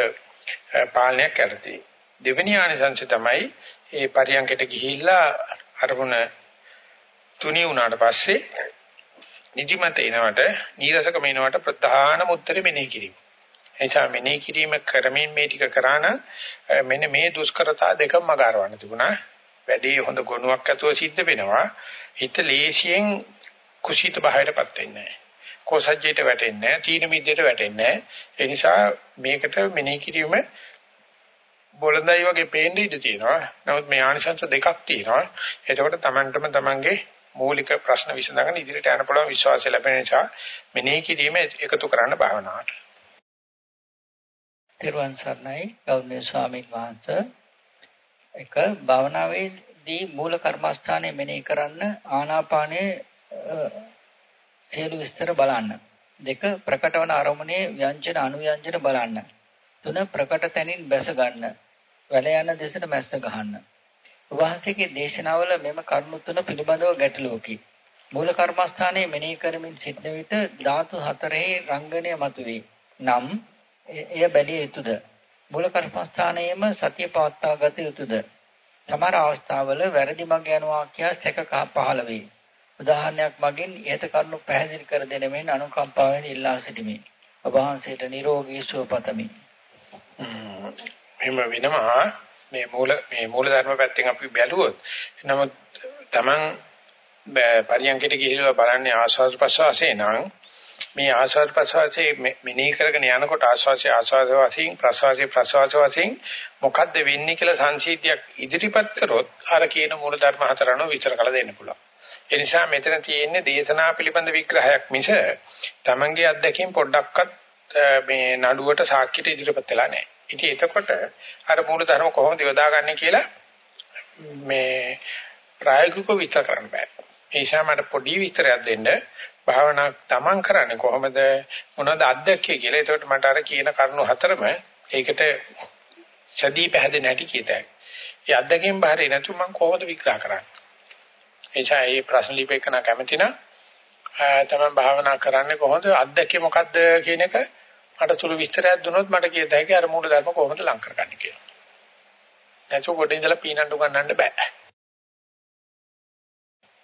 පාලනයක් යටතේ දෙවෙනි ආනිසංස තමයි ඒ පරියන්කට ගිහිල්ලා අරමුණ තුනී වුණාට පස්සේ නිදිමත එනවට නීරසකම එනවට ප්‍රධානම උත්තරේ මෙනෙහි කිරීම එනිසා මෙනෙහි කිරීම කරමින් මේ ටික කරා නම් මෙන්න මේ දුෂ්කරතා දෙකම මගහරවන්න තිබුණා. වැඩේ හොඳ ගුණයක් ඇතුව සිද්ධ වෙනවා. හිත ලේසියෙන් කුසීත භාවයටපත් වෙන්නේ නැහැ. කොසජ්ජයට වැටෙන්නේ නැහැ. තීන මිද්දයට වැටෙන්නේ නැහැ. ඒ නිසා මේකට මෙනෙහි කිරීම බොළඳයි වගේ පේන්න ඉඩ තියෙනවා. නමුත් මේ ආනිසංස දෙකක් තියෙනවා. එතකොට Tamanටම Tamanගේ මූලික ප්‍රශ්න විසඳගෙන ඉදිරියට යන්න පුළුවන් විශ්වාසය ලැබෙන නිසා මෙනෙහි කිරීම එකතු කරන්න භාවනාවට. තිරුවන් සරණයි ගෞරවනීය ස්වාමීන් වහන්සේ එක භාවනාවේදී මූල කර්මස්ථානයේ මෙනෙහි කරන්න ආනාපානයේ සියලු විස්තර බලන්න. දෙක ප්‍රකටවන අරමුණේ ව්‍යංජන අනුව්‍යංජන බලන්න. තුන ප්‍රකට තැනින් බැස ගන්න. වැල යන දෙසට මැස්ස ගහන්න. වහන්සේගේ දේශනාවල මෙම කරුණු තුන පිළිබඳව ගැටලුවකි. මූල කර්මස්ථානයේ මෙනෙහි කරමින් සිටන විට ධාතු හතරෙහි රංගනය මතුවේ. නම් එය බැලිය යුතුයද? මූල කර්මස්ථානයේම සතිය පවත්වා ගත යුතුයද? සමහර අවස්ථාවල වැරදි මඟ යනවා කියා සැක පහළ වේ. උදාහරණයක් මගින් ඉහත කරුණු පැහැදිලි කර දෙන මෙන් අනුකම්පාවෙන් ඉල්ලා සිටිමි. ඔබ වහන්සේට නිරෝගී සුව පතමි. එහෙම වෙනවා මේ මූල මේ මූල ධර්ම පැත්තෙන් අපි බැලුවොත් නමුත් Taman පරියන්කට ගිහිල්ලා බලන්නේ ආස්වාද ප්‍රසවාසයේ නම් මේ ආස්වාද ප්‍රසවාසයේ මෙනෙහි කරගෙන යනකොට ආස්වාසයේ ආස්වාද වශයෙන් ප්‍රසවාසයේ ප්‍රසවාස වශයෙන් මොකද්ද වෙන්නේ කියලා සංසිද්ධියක් ඉදිරිපත් කරොත් අර කියන මූල ධර්ම හතරano විචාර කළ දෙන්න පුළුවන්. ඒ නිසා මෙතන තියෙන්නේ දේශනා පිළිබඳ විග්‍රහයක් මිස Tamanගේ අත්දැකීම් පොඩ්ඩක්වත් මේ නඩුවට සාක්ෂියට ඉදිරිපත් වෙලා නැහැ. ඉතින් එතකොට අර මූල ධර්ම කොහොමද යොදාගන්නේ කියලා මේ ප්‍රායෝගිකව විස්තර කරන්න බෑ. ඒ නිසා මට පොඩි විස්තරයක් දෙන්න. භාවනා තමන් කරන්නේ කොහොමද මොනවද අත්දැකිය කියලා. එතකොට මට අර කියන කරුණු හතරම ඒකට සැදී පැහැදෙන හැටි කියතයි. ඒ අත්දැකීම් බහරේ නැතු මම කොහොමද විග්‍රහ කරන්නේ? එනිසා මේ ප්‍රශ්න ලිපේකන කැමති නම් තමන් භාවනා කරන්නේ කොහොමද අත්දැකිය මොකද්ද කියන එක මට සුළු විස්තරයක් දුන්නොත් මට කියත හැකි අර මූල ධර්ම කොහොමද ලං කරගන්නේ කියලා. නැචෝ කොට ඉඳලා පීනන්න උගන්නන්න බෑ.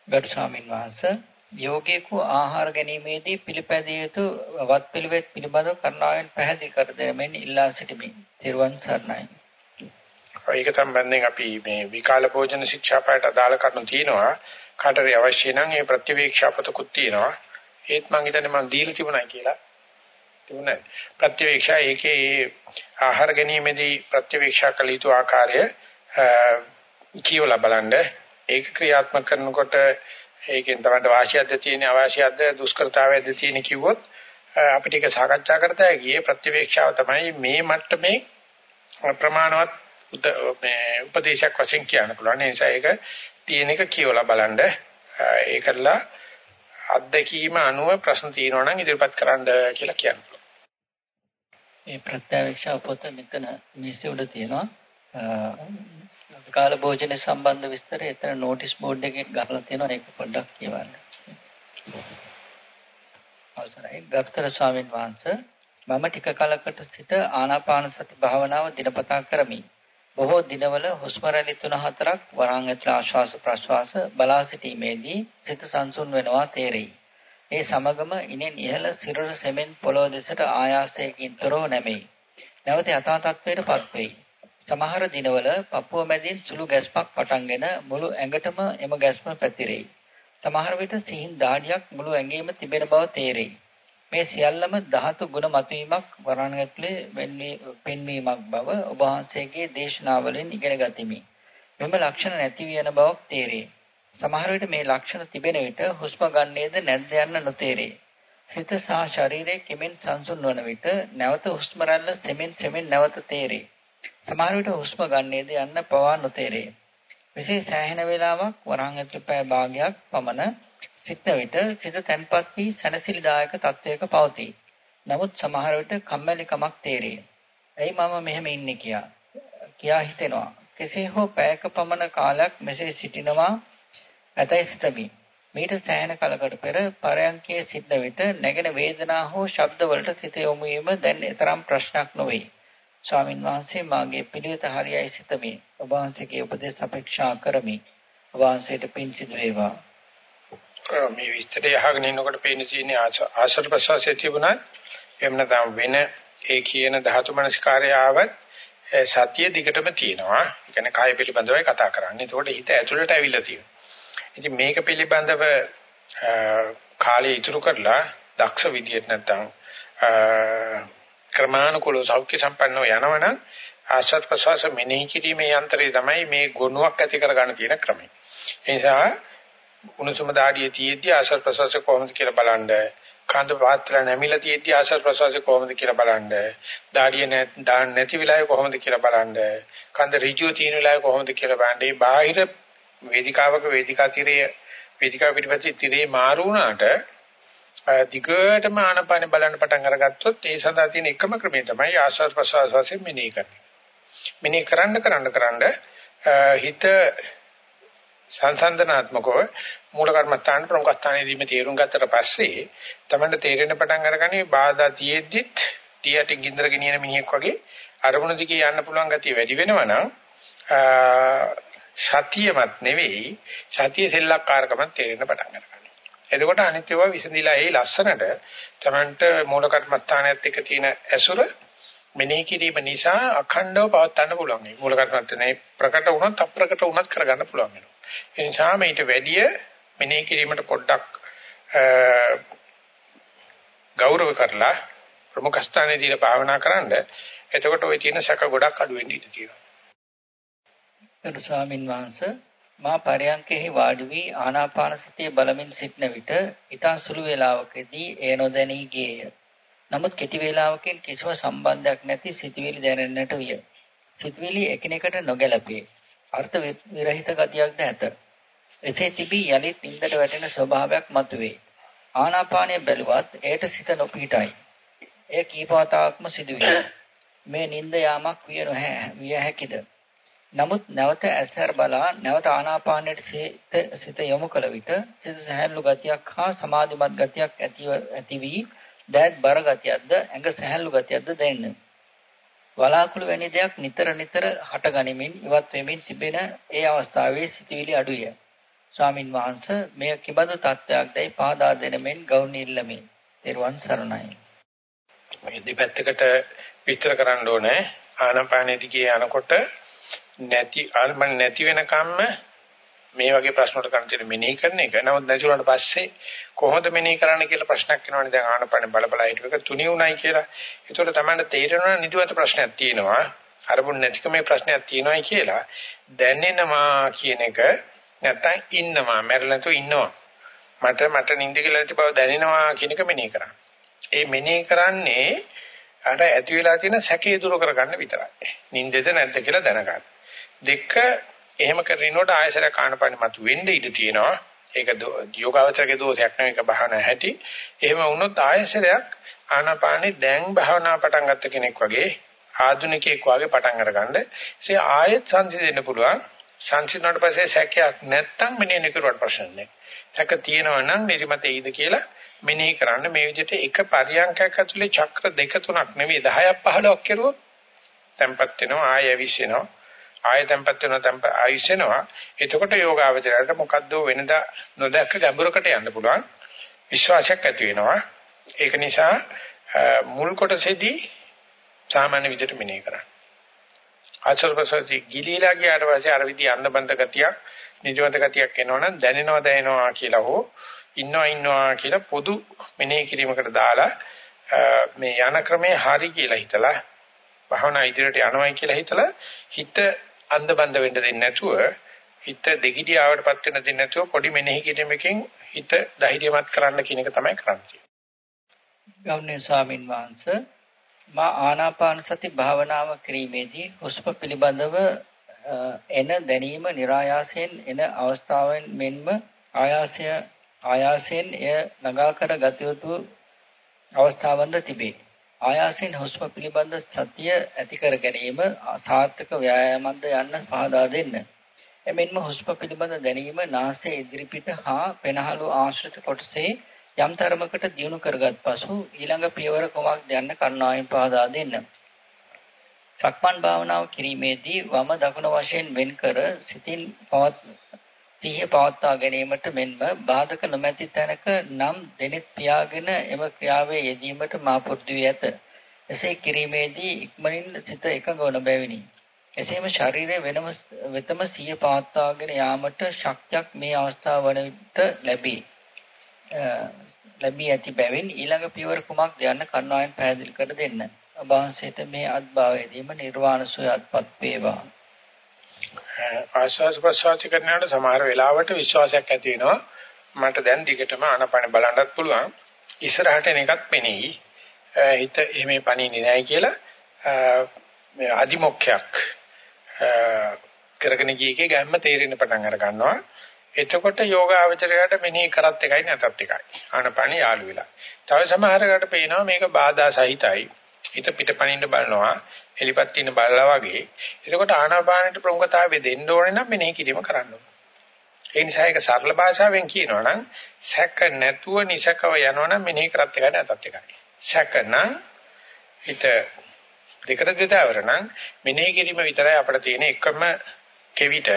ගරු ස්වාමීන් වහන්සේ යෝගීකු ආහාර ගැනීමේදී පිළිපැදිය යුතු වත් පිළිවෙත් පිළිබඳව කරුණාවෙන් පැහැදිලි කර දෙමින් ඉල්ලා සිටිමි. ත්‍රිවන් සරණයි. ඒක සම්බන්ධයෙන් අපි මේ විකාල භෝජන ශික්ෂාපයට අදාළ කරුණු තියෙනවා. කාටරි අවශ්‍ය නම් ඒ ප්‍රතිවීක්ෂාපතකුත් තියෙනවා. ඒත් මම හිතන්නේ මම දීලා තිබුණා කියලා. තිබුණා. ප්‍රතිවීක්ෂා ඒකේ ආහාර ගැනීමේදී ප්‍රතිවීක්ෂා කළ යුතු ආකාරය කියවලා බලන්න ඒක ක්‍රියාත්මක කරනකොට ඒකෙන් තමයි වාසියක්ද තියෙන අවශ්‍යයක්ද දුෂ්කරතාවයක්ද තියෙන කිව්වොත් අපිට ඒක සාකච්ඡා කරતા ගියේ ප්‍රතිවීක්ෂාව තමයි මේ මට්ටමේ ප්‍රමාණවත් මේ උපදේශයක් වශයෙන් කියන්න පුළුවන්. ඒ නිසා ඒක තියෙන එක කියවලා බලන්න ඒකලා අත්දැකීම අනුව ප්‍රශ්න තියෙනවා නම් ඉදිරිපත් කරන්න කියලා කියන්න පුළුවන්. මේ ප්‍රත්‍යක්ෂ පොත මෙතන මේසෙ උඩ තියෙනවා. කාල භෝජන සම්බන්ධ විස්තර එතන නෝටිස් බෝඩ් එකේ ගහලා තියෙනවා ඒක පොඩ්ඩක් කියවන්න. අවසරයි ගරුතර ස්වාමීන් වහන්සේ මම ටික කලකට සිට ආනාපාන සති භාවනාව දිනපතා කරමි. බොහෝ දිනවල හුස්ම රැලි 3-4ක් වරහන් ඇතුළේ ආශ්වාස ප්‍රශ්වාස බලා සිටීමේදී සිත සංසුන් වෙනවා තේරෙයි. ඒ සමගම ඉනෙන් ඉහළ සිරුර සෙමෙන් පොළොව දෙසට ආයාසයෙන් තොරව නැමෙයි. නැවත යථා තත්ත්වයටපත් වෙයි. සමහර දිනවල පපුව මැදින් සුළු ගැස්මක් පටන්ගෙන මුළු ඇඟටම එම ගැස්ම පැතිරෙයි. සමහර විට සිහින් දාඩියක් මුළු ඇඟේම තිබෙන බව තේරෙයි. මේ සියල්ලම ධාතු ගුණ මතුවීමක් වරණ ඇතුලේ පෙන්වීමක් බව ඔබ වහන්සේගේ දේශනාවලින් ඉගෙන ගතිමි. මෙම ලක්ෂණ නැති වෙන බවක් තේරේ. සමහර විට මේ ලක්ෂණ තිබෙන විට හුස්ම ගන්නේද නැද්ද යන්න නොතේරේ. සිත සහ ශරීරයේ කෙමෙන් සංසුන් වන විට නැවත හුස්ම රැල්ල සෙමෙන් සෙමෙන් නැවත තේරේ. සමහර විට හුස්ම ගන්නේද යන්න පවා නොතේරේ. මෙසේ සෑහෙන වේලාවක් වරහන් ඇතුළේ පැය භාගයක් පමණ සිටන විට සිත තැන්පත් වී සැනසිලිදායක තත්වයක පවතී. නමුත් සමහර විට කම්මැලිකමක් තේරේ. ඇයි මම මෙහෙම ඉන්නේ කියා කියා හිතෙනවා. කෙසේ හෝ පැයක පමණ කාලයක් මෙසේ සිටිනවා ඇතැයි සිතමි. මීට සෑහෙන කලකට පෙර පරයන්කේ සිටන විට නැගෙන වේදනා හෝ ශබ්ද වලට සිත යොමු වීම දැන් තරම් ප්‍රශ්නයක් නොවේ. ස්වාමින් වහන්සේ මාගේ පිළිවෙත හරියයි සිතමි. ඔබ වහන්සේගේ උපදෙස් අපේක්ෂා කරමි. ඔබ වහන්සේට පින් සිදු වේවා. මේ විස්තරය අහගෙන ඉන්නකොට පේන තියෙන්නේ ආශ්‍රව ප්‍රසවාසයේ තිබුණා. එහෙම නැත්නම් වෙන ඒ කියන ධාතු මනස්කාරය ආවත් සතිය දිගටම තියෙනවා. ඒ කියන්නේ කාය පිළිබඳවයි කතා කරන්නේ. ඒකට හිත ඇතුළට ඇවිල්ලා තියෙනවා. ඉතින් මේක පිළිබඳව කාලය ඉතුරු කරලා දක්ෂ විදියට නැත්නම් ක්‍රමානුකූලව සෞඛ්‍ය සම්පන්නව යනවනම් ආශ්වාස ප්‍රශ්වාස මෙනෙහි කිරීමේ යන්ත්‍රය තමයි මේ ගුණයක් ඇති කරගන්න තියෙන ක්‍රමය. ඒ නිසා උණුසුම දාඩිය තියෙද්දි ආශ්වාස ප්‍රශ්වාස කොහොමද කියලා බලන්න. කඳ පාත්‍ර නැමිලා තියෙද්දි ආශ්වාස ප්‍රශ්වාස කොහොමද කියලා බලන්න. දාඩිය නැති වෙලාවේ කොහොමද කියලා බලන්න. කඳ ඍජුව තියෙන වෙලාවේ කොහොමද කියලා බලන්න. මේ බාහිර වේදිකාවක වේදිකා තිරයේ වේදිකාව පිටිපස්සේ තිරේ මාරු වුණාට දිගටම ආනපාන බලන්න පටන් අරගත්තොත් ඒ සඳහා තියෙන එකම ක්‍රමය තමයි ආශ්වාස ප්‍රශ්වාස වශයෙන් මෙනෙහි කරන්නේ. මෙනෙහි කරන්න කරන්න කරන්න හිත සංසන්දනාත්මකව මූල කර්මස්ථාන ප්‍රමුඛ ස්ථානයේදී මේ තේරුම් ගත්තට පස්සේ තමයි තේරෙන පටන් අරගන්නේ බාධා තියෙද්දිත් තියට ගින්දර ගෙනියන මිනිහෙක් වගේ අරමුණ දිගේ යන්න පුළුවන් ගතිය වැඩි වෙනවා නම් සතියමත් නෙවෙයි සතිය සෙල්ලක්කාරකමත් තේරෙන්න පටන් ගන්නවා. එතකොට අනිත් ඒවා විසඳිලා ඒ ලස්සනට තමන්ට මූල කර්මස්ථානයත් එක්ක තියෙන ඇසුර මෙනෙහි කිරීම නිසා අඛණ්ඩව පවත්වන්න පුළුවන්. මේ මූල කර්මස්ථානේ ප්‍රකට වුණත් අප්‍රකට වුණත් කරගන්න පුළුවන් වෙනවා. ඒ නිසා මේිට වැඩිය මෙනෙහි කිරීමට පොඩ්ඩක් ගෞරව කරලා ප්‍රමුඛ ස්ථානයේ දීලා භාවනා කරන්න. එතකොට ওই තියෙන සැක ගොඩක් අඩු වෙන්න ඉඩ තියෙනවා. ගරු ස්වාමින් වහන්සේ මා පරයන්කෙහි වාඩි වී ආනාපාන සතිය බලමින් සිටන විට ඊතා සුළු වේලාවකදී ඒ නොදැනී ගියේය. නමුත් කෙටි වේලාවකින් කිසිම සම්බන්ධයක් නැති සිතුවිලි දැනෙන්නට විය. සිතුවිලි එකිනෙකට නොගැලපේ. අර්ථ විරහිත ගතියක්ද ඇත. එසේ තිබී යලිත් නින්දට වැටෙන ස්වභාවයක් මතුවේ. ආනාපානය බැලුවත් එයට සිත නොපීටයි. එය කීපවතාවක්ම සිදුවේ. මේ නින්ද යාමක් විය නොහැ විය හැකිද? නමුත් නැවත ඇසර බලා නැවත ආනාපානයට සිත යොමු කළ විට සිත සහැල්ලු ගතියක් හා සමාධිමත් ගතියක් ඇතිව ඇති වී දැත් බර ගතියක්ද ඇඟ සහැල්ලු ගතියක්ද දැනෙන. වලාකුළු වැනි දෙයක් නිතර නිතර හටගනිමින් ඉවත් වෙමින් තිබෙන ඒ අවස්ථාවේ සිතවිලි අඩුය. ස්වාමින් වහන්සේ මෙය කිබඳු තත්ත්වයක්දයි පාදා දෙනමින් ගෞණීල්ලමි. ත්වන් සරණයි. මේ දෙපැත්තකට විස්තර කරන්න ඕනේ. ආනාපානෙ දිගේ යනකොට නැති ආනපන නැති වෙනකම්ම මේ වගේ ප්‍රශ්න වලට කරන්න තියෙන මෙනෙහි කරන එක. නමුත් නැති වුණාට පස්සේ කොහොමද මෙනෙහි කරන්න කියලා ප්‍රශ්නයක් එනවනේ. දැන් ආනපන බල බල හිටව එක තුනී උණයි කියලා. ඒතකොට තමයි තේරෙනවා නිදිමත ප්‍රශ්නයක් තියෙනවා. අරමුණ නැතිකමේ ප්‍රශ්නයක් තියෙනවායි කියලා දැනෙනවා කියන එක නැත්තම් ඉන්නවා මැරෙලා නැතුව ඉන්නවා. මට මට නිින්ද කියලා නැති බව දැනෙනවා කියන එක මෙනෙහි කරන්න. ඒ මෙනෙහි කරන්නේ අර ඇති වෙලා තියෙන සැකේ දුරු කරගන්න විතරයි. නිින්දද නැද්ද කියලා දැනගන්න. දෙක එහෙම කරනකොට ආයසර කාණපණි මතු වෙන්න ඉඩ තියෙනවා. ඒක යෝගාවචරගේ දෝෂයක් නෙවෙයි ඒක භාවනා හැටි. එහෙම වුණොත් ආයසරයක් ආනාපානේ දැන් භාවනා පටන් ගත්ත කෙනෙක් වගේ ආධුනිකයෙක් වගේ පටන් අරගන්න. ඒ ආයෙත් සංසිඳෙන්න පුළුවන්. සංසිඳුණාට පස්සේ සැකයක් නැත්තම් මෙනෙහි කරුවට ප්‍රශ්න නැහැ. සැක තියෙනවා නම් නිදිමත එයිද කියලා මෙනෙහි කරන්න මේ විදිහට එක පරියන්කයක් ඇතුලේ චක්‍ර දෙක තුනක් නෙවෙයි 10ක් 15ක් කෙරුවොත් tempat වෙනවා ආය ඇවිස්සෙනවා ආය tempat වෙනවා tempat ආයිස්සෙනවා එතකොට යෝගාවචරයට මොකද්ද වෙනදා නොදැක්ක ගැඹුරකට යන්න පුළුවන් විශ්වාසයක් ඇති වෙනවා. ඒක නිසා මුල් කොටසේදී සාමාන්‍ය විදිහට මෙනෙහි කරන්න. ආචර්පසති ගිලීලා ගියාට පස්සේ අර විදිහ අන්දබන්ද ගතියක් නිජවන්ත ගතියක් එනවනම් දැනෙනවා දැනෙනවා කියලා හෝ ඉන්නවා ඉන්නවා කියලා පොදු මෙනෙහි කිරීමකට දාලා මේ යන ක්‍රමේ හරි කියලා හිතලා භවනා ඉදිරියට යනවායි කියලා හිතලා හිත අන්ධබන්ද වෙන්න දෙන්නේ නැතුව හිත දෙගිඩියාවටපත් වෙන්න දෙන්නේ නැතුව පොඩි මෙනෙහි කිරීමකින් හිත ධෛර්යමත් කරන්න කියන එක තමයි කරන්නේ. ගෞරවනීය ස්වාමින් වහන්සේ මා ආනාපාන සති භාවනාව කිරීමේදී හුස්ම පිළිබඳව එන දැනීම નિરાයාසයෙන් එන අවස්ථාවෙන් මෙන්ම ආයාසය ආයාසයෙන් එය ළඟා කර ගත යුතු අවස්ථාවන්ද තිබේ. ආයාසයෙන් හුස්ම පිළිබඳ සතිය ඇති කර ගැනීම සාර්ථක ව්‍යායාමක්ද යන්න පහදා දෙන්න. එමෙන්ම හුස්ම පිළිබඳ දැනීම නාසයේ ඉදිරිපිට හා පෙනහළු ආශ්‍රිත කොටසේ යම් තරමකට දියුණු කරගත් පසු ඊළඟ පියවර කොමක්ද යන්න කරුණාවෙන් පහදා දෙන්න. සක්මන් භාවනාව කිරීමේදී වම දකුණ වශයෙන් වෙන්කර සිතින් පවත් සිහිය පවත්වා ගැනීමට මෙන්ම බාධක නොමැති තැනක නම් දෙනෙත් පියාගෙන එම ක්‍රියාවේ යෙදීමට මා පුරුදු වී ඇත. එසේ කිරීමේදී ඉක්මනින් සිත එකඟ වන බැවිනි. එසේම ශරීරයේ වෙනම වෙතම සිහිය පවත්වාගෙන යාමට ශක්තියක් මේ අවස්ථාව වන විට ලැබේ. ලැබී ඇති බැවින් ඊළඟ පියවර කුමක්ද යන්න කරුණාවෙන් පැහැදිලි කර දෙන්න. අභාසයට මේ අත්භාවයේදීම නිර්වාණ සෝයත්පත් වේවා. ආස්වාස් ප්‍රසවාස කරනකොට සමහර වෙලාවට විශ්වාසයක් ඇති වෙනවා. මට දැන් දිගටම ආනපන බලන්නත් පුළුවන්. ඉස්සරහට එන එකත් පෙනෙයි. හිත එහෙම පණින්නේ නැහැ කියලා මේ අදිමොක්ඛයක් කරගෙන ගියේකේ ගැම්ම තේරෙන්න පටන් අර ගන්නවා. එතකොට යෝගාවචරයට මෙනෙහි කරත් එකයි නැතත් එකයි. ආනපන යාළු වෙලා. තව සමහරකට පේනවා මේක බාධා සහිතයි. හිත පිටපණින්න බලනවා. එලිපත් ඉන්න බලලා වගේ. එතකොට ආනාපානෙට ප්‍රමුඛතාවය දෙන්න ඕනේ නම් මෙනෙහි කිරීම කරන්න ඕනේ. ඒ නිසා ඒක සරල භාෂාවෙන් කියනවා නම් සැක නැතුව නිසකව යනවනම් මෙනෙහි කරත් එකයි නැතත් එකයි. සැක නම් හිත දෙකට දෙතවර නම් මෙනෙහි කිරීම විතරයි අපිට තියෙන එකම කෙවිත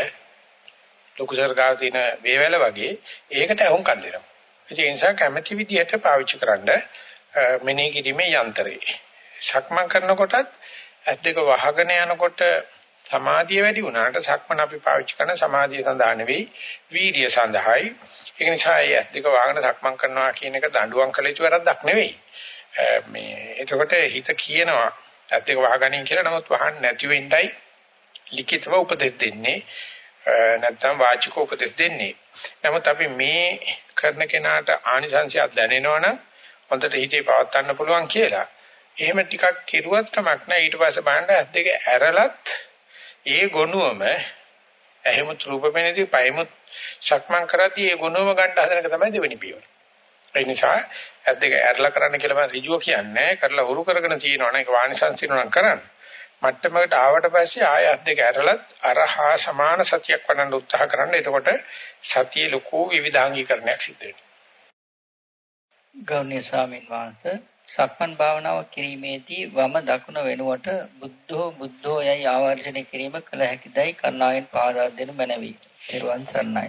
ලොකු සර්ගාව තියෙන වේවැල වගේ ඒකට අහුම්කම් දෙනවා. ඒ නිසා කැමැති විදිහට පාවිච්චි කරන්න මෙනෙහි කිරීමේ යන්ත්‍රය. සක්මන් කරනකොටත් ඇස් දෙක වහගෙන යනකොට සමාධිය වැඩි වුණාට සක්මන් අපි පාවිච්චි කරන සමාධිය සඳහා නෙවෙයි වීර්ය සඳහායි. ඒ නිසා ඒ ඇස් දෙක වහගෙන සක්මන් කරනවා කියන එක දඬුවම් කළ යුතු වැරද්දක් නෙවෙයි. මේ එතකොට හිත කියනවා ඇස් දෙක වහගනින් කියලා නමුත් වහන්න නැති වෙන්නයි ලිඛිතව උපදෙස් දෙන්නේ. නැත්නම් වාචික උපදෙස් දෙන්නේ. නමුත් අපි මේ කරන කෙනාට ආනිසංශයක් දැනෙනවනම් හොඳට හිතේ පවත් ගන්න පුළුවන් කියලා. එහෙම ටිකක් කෙරුවත් කමක් නැහැ. ඊට පස්සේ බලන්න ඇස් දෙක ඇරලත් ඒ ගොනුවම එහෙමත් රූපපෙනදී පයමුත් සක්මන් කරද්දී ඒ ගොනුවම ගන්න හදන එක තමයි දෙවෙනි පියවර. ඒ නිසා ඇස් දෙක ඇරලා කරන්න කියලා මම ඍජුව කියන්නේ කරලා හුරු කරගෙන තියෙනවනේ ඒක වානිසංසිනනම් කරන්න. මට්ටමකට ආවට පස්සේ ආය අත් දෙක ඇරලත් අරහා සමාන සතියක් වඩන්න උත්සාහ කරන්න. එතකොට සතියේ ලොකු විවිධාංගීකරණයක් සිද්ධ වෙනවා. ගෞණීය ස්වාමීන් වහන්සේ සක්මන් භාවනාව කිරීමේදී වම දකුණ වෙනුවට බුද්ධෝ බුද්ධෝ යයි ආවර්ජනය කිරීම කළ හැකිදයි කරුණාවෙන් පාදා දෙනු මැනවි. ත්වන් සරණයි.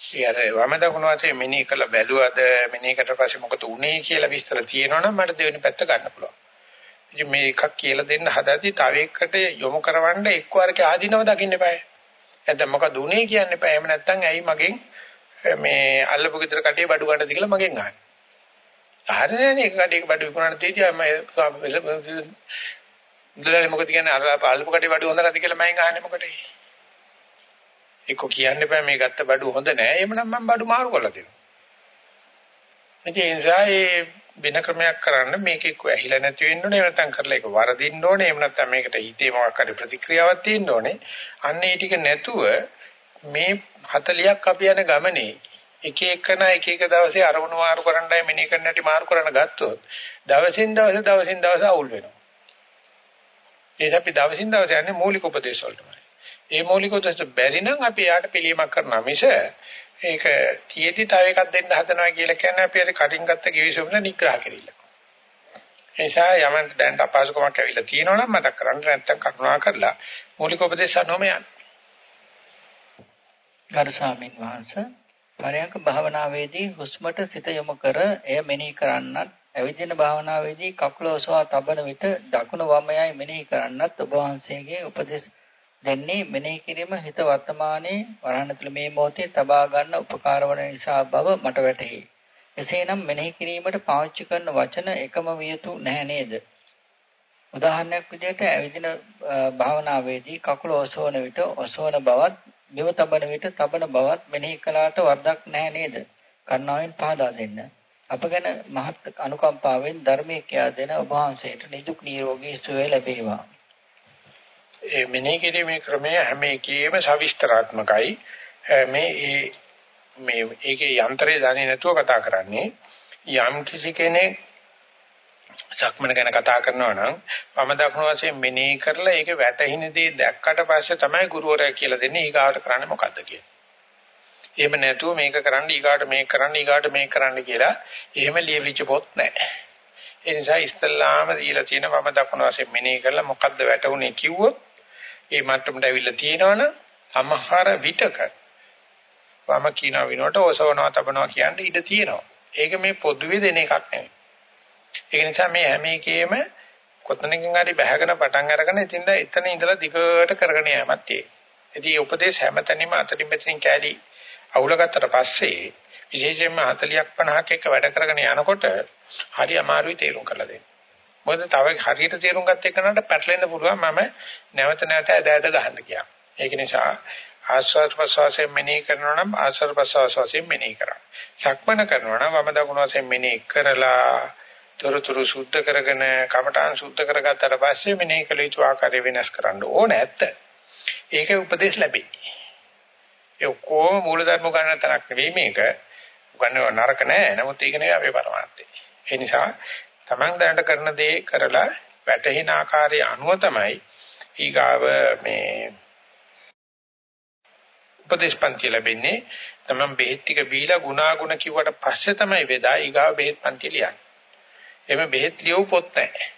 ඊයර වම දකුණ වශයෙන් මෙනෙහි කළ බැලුවද මෙනෙහි කරලා පස්සේ මොකද උනේ කියලා විස්තර තියෙනවනම් මට දෙවෙනි පැත්ත ගන්න පුළුවන්. ඉතින් මේ එකක් කියලා දෙන්න හදද්දි තව එකකට යොමු කරවන්න එක්වරක ආධිනව දකින්න eBay. නැත්නම් මොකද උනේ කියන්න eBay. එහෙම නැත්නම් ඇයි මගෙන් මේ අල්ලපු ගෙදර කටේ බඩු ගන්නද කියලා මගෙන් අහන්නේ. හරිනේ එක කටේක බඩු විකුණන තේජා මම ඉඳලා මොකද කියන්නේ අර අල්ලපු කටේ බඩු හොඳ නැති කියලා මම අහන්නේ මොකටද? එක්ක කියන්න eBay මේ ගත්ත බඩු හොඳ නෑ. එහෙමනම් මම බඩු මාරු කරලා දෙනවා. ඒ නිසා ඒ වෙන ක්‍රමයක් කරන්න මේක එක්ක ඇහිලා නැති වෙන්න ඕනේ නැත්නම් කරලා ඒක වරදින්න ඕනේ එහෙම නැත්නම් මේකට හිතේ මොකක් හරි ප්‍රතික්‍රියාවක් තියෙන්න ඕනේ අන්න ඒ ටික නැතුව මේ 40ක් අපි යන ගමනේ එක එකන එක එක දවසේ අරමුණු මාරු කරන්නයි මෙනේ කරන්න හැටි මාරු කරන්න ගත්තොත් දවසින් දවස දවසින් දවස අවුල් වෙනවා ඒක අපි දවසින් දවස යන්නේ මූලික උපදේශ වලටමයි ඒ මූලික උපදේශ බැරි නම් අපි යාට පිළියමක් කරනවා මිස ඒක තියේදී තව එකක් දෙන්න හදනවා කියලා කියන්නේ අපි අර කටින් ගත්ත කිවිසුමන නිග්‍රහ කෙරිල්ල. ඒ නිසා යමන් දැන් අපහසුකමක් ඇවිල්ලා තියෙනවනම් මතක් කරගන්න නැත්නම් කරුණා කරලා මූලික උපදේශ නොම යන්න. ගරු ස්වාමීන් වහන්සේ පරයන්ක භාවනාවේදී හුස්මට සිත යොමු කර එය මෙනෙහි කරන්නත් ඇවිදින භාවනාවේදී කකුල ඔසවා තබන විට දකුණ වමයයි මෙනෙහි කරන්නත් ඔබ වහන්සේගේ උපදේශ දෙන්නේ මෙනෙහි කිරීම හිත වර්තමානයේ වරහන් තුළ මේ මොහොතේ තබා ගන්න උපකාර වන නිසා බව මට වැටහි. එසේනම් මෙනෙහි කිරීමට පාවිච්චි කරන වචන එකම විය යුතු නැහැ නේද? උදාහරණයක් විදිහට ඇවිදින භාවනාවේදී කකුල ඔසවන විට ඔසවන බවත්, මෙව තබන විට තබන බවත් මෙනෙහි කළාට වරදක් නැහැ නේද? කර්ණාවෙන් පහදා දෙන්න. අප ගැන මහත් අනුකම්පාවෙන් ධර්මයේ කියා දෙන ඔබ වහන්සේට නිදුක් නිරෝගී සුවය ලැබේවා. ඒ මෙනෙහි කිරීමේ ක්‍රමය හැම එකේම සවිස්තරාත්මකයි. මේ මේ ඒකේ යන්ත්‍රය දන්නේ නැතුව කතා කරන්නේ යම් කිසි කෙනෙක් සක්මන ගැන කතා කරනවා නම් මම දක්න වශයෙන් මෙනෙහි කරලා ඒක වැටහින දේ දැක්කට පස්සේ තමයි ගුරුවරයා කියලා දෙන්නේ ඊගාට කරන්නේ මොකද්ද කියලා. එහෙම නැතුව මේක කරන්න ඊගාට මේක කරන්න ඊගාට මේක කරන්න කියලා එහෙම ලියවිච්ච පොත් නැහැ. ඒ නිසා ඉස්තල්ලාම දීලා තියෙන මම දක්න වශයෙන් මෙනෙහි කරලා මොකද්ද වැටුනේ කිව්වොත් ඒ මට්ටමට ඇවිල්ලා තියෙනවනම් අමහර විතක වම කියන විනෝට ඔසවනවා තබනවා කියන්නේ ඉඩ තියෙනවා. ඒක මේ පොදුවේ දෙන එකක් නෙවෙයි. ඒක නිසා මේ හැම එකේම කොතනකින් හරි බහගෙන පටන් අරගෙන ඉතින්ද එතන ඉඳලා දිගට කරගෙන යෑමක් තියෙනවා. ඉතින් උපදේශ හැමතැනම අතරින් මෙතනින් කැලි අවුලගත්තට පස්සේ විශේෂයෙන්ම 40ක් 50ක් එක වැඩ කරගෙන යනකොට හරි අමාරුයි තේරුම් කරලා දෙන්න. මොකද තව හරියට තේරුම් ගත්ත එකනට පැටලෙන්න පුළුවන් මම නැවත නැවත ඇද ඇද ගහන්න කියලා. ඒක නිසා ආස්වාද ප්‍රසවාසයෙන් මෙනෙහි කරනවා නම් ආස්වාද ප්‍රසවාසයෙන් මෙනෙහි කරා. සක්මන කරනවා නම් වම දකුණු වශයෙන් මෙනෙහි කරලා තොරතුරු සුද්ධ කරගෙන කමඨාන් සුද්ධ කරගත්තට පස්සේ මෙනෙහි කළ යුතු ආකාරය වෙනස් කරන්න ඕන ඇත්ත. ඒකේ උපදේශ ලැබෙයි. ඒ ඔක්කොම මූලධර්ම ගන්න තරක් නෙවෙයි මේක. උගන්නව නරක නෑ. නමුත් ඒක නෙවෙයි අපේ පරමාර්ථය. ඒ නිසා Taman දැනට කරන දේ කරලා වැටහින ආකාරය අනුව තමයි ඊගාව මේ උපදේශපන්ති ලැබෙන්නේ. Taman බෙහෙත් ටික බීලා ගුණාගුණ කිව්වට පස්සේ තමයි වේදා ඊගාව බෙහෙත් පන්ති ලියන්නේ. එමෙ බෙහෙත් ලියව පොත් නැහැ.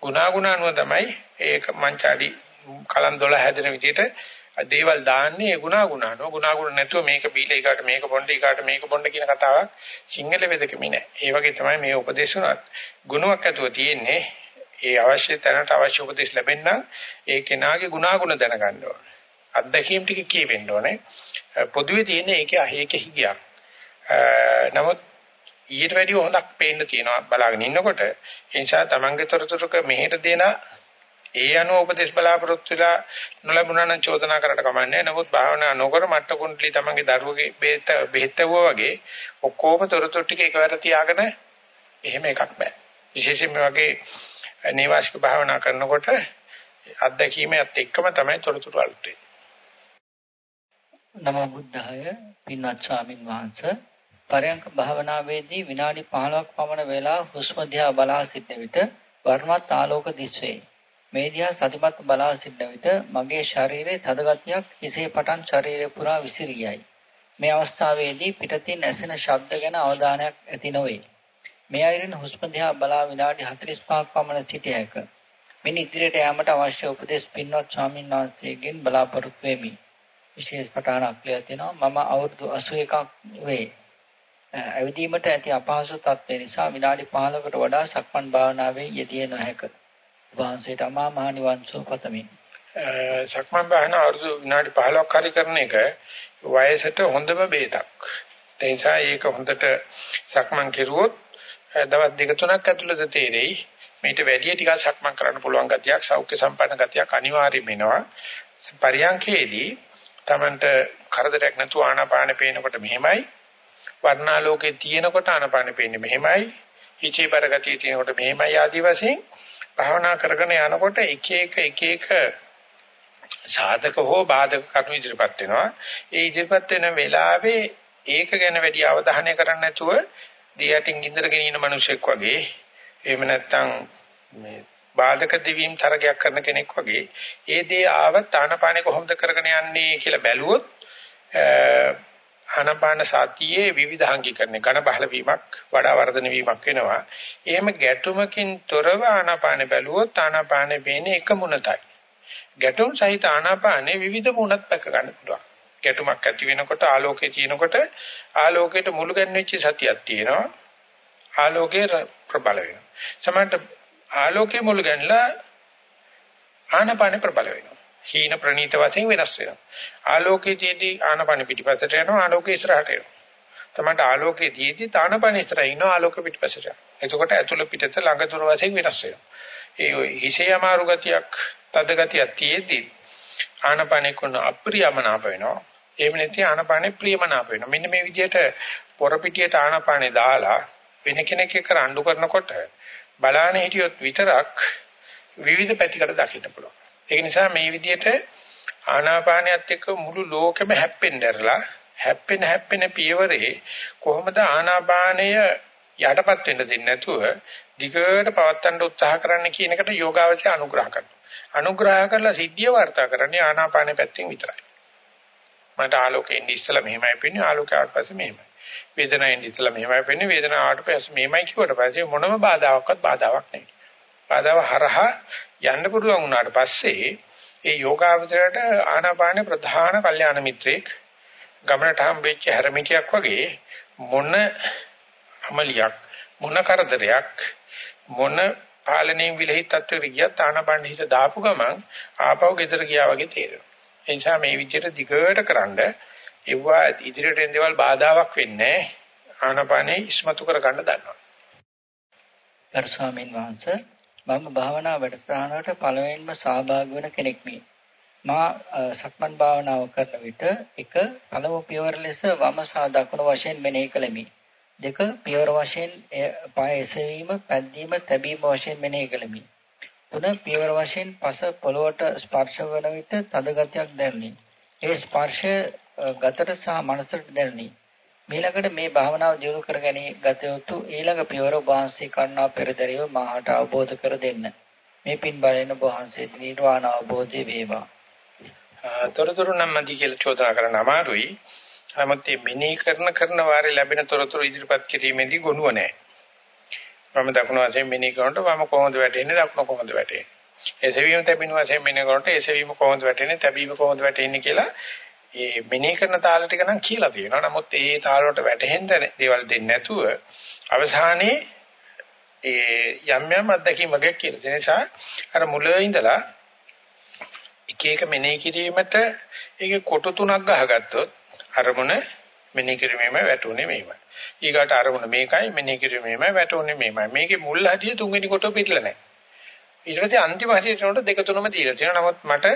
ගුණාගුණ අනුව තමයි ඒක මංචාඩි කලන් 12 හැදෙන විදිහට දේවල් දාන්නේ ඒ ගුණා ගුණානෝ ගුණා ගුණ නැතුව මේක බීලා ඊකට මේක බොණ්ඩ ඊකට මේක බොණ්ඩ කියන කතාවක් සිංහල වෙදකෙමි නෑ. ඒ වගේ තමයි මේ උපදේශ උනත් ගුණයක් ඇතුව තියෙන්නේ. ඒ අවශ්‍ය තැනට අවශ්‍ය උපදේශ ලැබෙන්න ඒ කෙනාගේ ගුණා ගුණ දැනගන්න ඕනේ. අත්දැකීම් ටික කියවෙන්න ඕනේ. පොදුවේ තියෙන ඒකේ අහේකෙ හිගියක්. නමුත් ඊට වැඩිය හොඳක් පේන්න තියෙනවා බලාගෙන ඉන්නකොට ඒ නිසා තමන්ගේ තොරතුරුක මෙහෙට දෙන ඒ අනුව උපදේශ බලාපොරොත්තු වෙලා නොලැබුණා නම් චෝදනා කරට කමන්නේ. නමුත් භාවනා නොකර මට්ට කුණ්ඩලි තමන්ගේ දරුවගේ බෙහෙත බෙහෙතවුවා වගේ ඔක්කොම තොරතුරු ටික එකවර තියාගෙන එහෙම එකක් බෑ. විශේෂයෙන් මේ වගේ නේවාසික භාවනා කරනකොට අත්දැකීමත් එක්කම තමයි තොරතුරු අලුත් වෙන්නේ. නමෝ බුද්ධාය පින්වත් ස්වාමින් වහන්සේ පරයන්ක භාවනාවේදී විනාඩි 15ක් පමණ වේලා හුස්ම දිහා බලා සිටන විට වර්ණවත් ආලෝක දිස්වේ. මේ දිහා සතිමත් බලා සිටන විට මගේ ශරීරයේ තද ගතියක් හිසේ පටන් ශරීරය පුරා විසිරියයි. මේ අවස්ථාවේදී පිටතින් ඇසෙන ශබ්ද ගැන අවධානයක් ඇති නොවේ. මේ අයුරින් හුස්ම දිහා බලා විනාඩි 45ක් පමණ සිටිය හැක. මින් ඉදිරියට යාමට අවශ්‍ය උපදෙස් පින්වත් ස්වාමීන් වහන්සේගෙන් බලාපොරොත්තු වෙමි. විශේෂ සටහනක් ලියලා තිනවා මම අවුරුදු 81ක් වේ. ඇවිදීමට ඇති අපහසු තත්ත්වය නිසා විනාඩි 15කට වඩා සක්මන් භාවනාවේ යෙදිය නොහැකිය. වහන්සේට අමා මහ නිවන් සුව පතමි. සක්මන් භාවන අවුරුදු විනාඩි 15ක් හරි කරන එක වයසට හොඳම බේතක්. ඒ නිසා ඒක හොඳට සක්මන් කෙරුවොත් දවස් දෙක තුනක් ඇතුළත තේරෙයි මේට වැඩි ටිකක් සක්මන් කරන්න පුළුවන් ගතියක් සෞඛ්‍ය සම්පන්න ගතියක් අනිවාර්යම වෙනවා. පරියන්කේදී Tamanට කරදරයක් නැතුව ආනාපාන පේනකොට මෙහෙමයි වර්ණාලෝකේ තියෙනකොට ආනාපාන පේන්නේ මෙහෙමයි හිචේ බර ගතිය තියෙනකොට මෙහෙමයි ආදි වශයෙන් භාවනා කරගෙන යනකොට එක එක එක එක සාධක හෝ බාධක කරුණු ඉදිරිපත් වෙනවා. ඒ ඉදිරිපත් වෙන වෙලාවේ ඒක ගැන වැඩි අවධානය කරන්නේ නැතුව දියටින් ගින්දර ගෙනින මිනිසෙක් වගේ එහෙම නැත්නම් මේ බාධක දෙවීම් තරගයක් කරන කෙනෙක් වගේ ඒ දේ ආවත් ආනපානෙ කොහොමද කරගෙන යන්නේ කියලා බැලුවොත් ආනාපාන සතියේ විවිධාංගීකරණය ඝන බහල වීමක් වඩා වර්ධන වීමක් වෙනවා. එහෙම ගැටුමකින් තොරව ආනාපාන බැලුවොත් ආනාපානෙ වෙන්නේ එක මුණතයි. ගැටුම් සහිත ආනාපානෙ විවිධ මුණත් පැක ගන්න පුළුවන්. ගැටුමක් ඇති වෙනකොට ආලෝකයේ තියෙනකොට ආලෝකයට මුළු ගැන්වෙච්ච සතියක් තියෙනවා. ආලෝකයේ ප්‍රබල වෙනවා. සමහරට ආලෝකයේ මුළු ගැන්ලා ආනාපානෙ ප්‍රබල වෙනවා. හීන ප්‍රනීත වශයෙන් වෙනස් වෙනවා. ආලෝකයේදී ආනපන පිටිපස්සට යනවා ආලෝකය ඉස්සරහට එනවා. තමන්ට ආලෝකයේදී තානපන ඉස්සරහ ඉන්නවා ආලෝක පිටිපස්සට යනවා. එතකොට ඇතුළ පිටත ළඟ දුර වශයෙන් වෙනස් වෙනවා. ඒ හිසේ අමාරු ගතියක් තද ගතියක් තියෙද්දි ආනපනේ කොන අප්‍රියමනාප වෙනවා. එහෙම නැති ආනපනේ ප්‍රියමනාප වෙනවා. මෙන්න මේ විදිහට පොර පිටියට ආනපනේ දාලා වෙන කෙනෙක් එක්ක රණ්ඩු කරනකොට බලාන හිටියොත් විතරක් විවිධ පැතිකඩ දකින්න පුළුවන්. ඒක නිසා මේ විදිහට ආනාපානියත් එක්ක මුළු ලෝකෙම හැප්පෙන්න ඇරලා හැප්පෙන හැප්පෙන පියවරේ කොහොමද ආනාපානය යටපත් වෙන්න දෙන්නේ නැතුව දිගට පවත්වන්න උත්සාහ කරන්න කියන එකට යෝගාවචය අනුග්‍රහ කරනවා. අනුග්‍රහ කරලා සිද්ධිය වර්තා කරන්නේ ආනාපානෙ පැත්තෙන් විතරයි. මට ආලෝකයෙන් ඉස්සලා මෙහෙමයි පෙන්නේ ආලෝකය ආවට පස්සේ මෙහෙමයි. වේදනාවෙන් ඉස්සලා මෙහෙමයි පෙන්නේ වේදනාව ආවට පස්සේ මෙහෙමයි කිව්වට පස්සේ මොනම බාධාවක්වත් බාධාවක් නැහැ. බාධාව හරහා යන්න පුළුවන් වුණාට පස්සේ ඒ යෝගාවචරයට ආනාපාන ප්‍රධාන කල්යාණ මිත්‍රෙක් ගමනට හම්බෙච්ච හැරමිටියක් වගේ මොන අමලියක් මොන කරදරයක් මොන පාලනයෙන් විලහිත තත්ත්වෙට ගියත් ආනාපාන හිත දාපු ගමන් ආපහු ගෙදර ගියා වගේ තේරෙනවා. ඒ නිසා මේ විදිහට දිගට කරන්ඩ ඒවා ඉදිරියට එන දේවල් බාධාවක් වෙන්නේ ආනාපානේ ඉස්මතු කර ගන්න දන්නවා. ගරු ස්වාමීන් වහන්සේ මම භාවනා වැඩසටහනකට පළවෙනිම සහභාගී වන කෙනෙක්මි. මා සක්මන් භාවනාව කරන විට එක පළමු පියවර ලෙස වම සහ දකුණු වශයෙන් මෙනෙහි කළෙමි. දෙක පියවර වශයෙන් පය එසවීම, පැද්දීම, තැබීම වශයෙන් මෙනෙහි කළෙමි. තුන පියවර වශයෙන් පස පොළොවට ස්පර්ශ වන විට තද ගතියක් දැනුනි. ඒ ස්පර්ශය ගතට සහ මනසට දැනුනි. මීළඟට මේ භාවනාව දියුණු කර ගැනීම ගත යුතු ඊළඟ පියවර වහන්සේ කරුණා පෙරදරිව මාහට අවබෝධ කර දෙන්න. මේ පින් බලන වහන්සේ නිර්වාණ අවබෝධය වේවා. තොරතුරු නම් මදි කියලා චෝදනා කරන්න අමාරුයි. නමුත් මේ මිනී කරන කරන වාරේ ලැබෙන තොරතුරු ඉදිරිපත් කිරීමේදී ගොනුව නැහැ. වම දකුණු වශයෙන් මිනී කරනකොට වම කොහොමද වැටෙන්නේ දකුණ කොහොමද වැටෙන්නේ. එසවීම තැබීම වශයෙන් මිනී කරනකොට එසවීම කොහොමද වැටෙන්නේ තැබීම කොහොමද වැටෙන්නේ කියලා ඒ මිනී කරන තාල ටික නම් කියලා තියෙනවා. නමුත් ඒ තාල වලට වැටෙන්න දේවල් දෙන්නේ නැතුව අවසානයේ ඒ යම් යම් අත්දැකීමක් කියලා. ඒ නිසා අර මුල ඉඳලා එක එක මෙනෙහි කිරීමට ඒකේ කොටු තුනක් ගහගත්තොත් අරමුණ මෙනෙහි කිරීමෙම වැටුනේ මේමය. ඊගාට අරමුණ මේකයි මෙනෙහි කිරීමෙම වැටුනේ මේමය. මේකේ මුල් හදිය තුන්වෙනි කොටුව පිටලා නැහැ. ඊට පස්සේ අන්තිම හදියට උනට දෙක තුනම දීලා තියෙනවා. නමුත් මට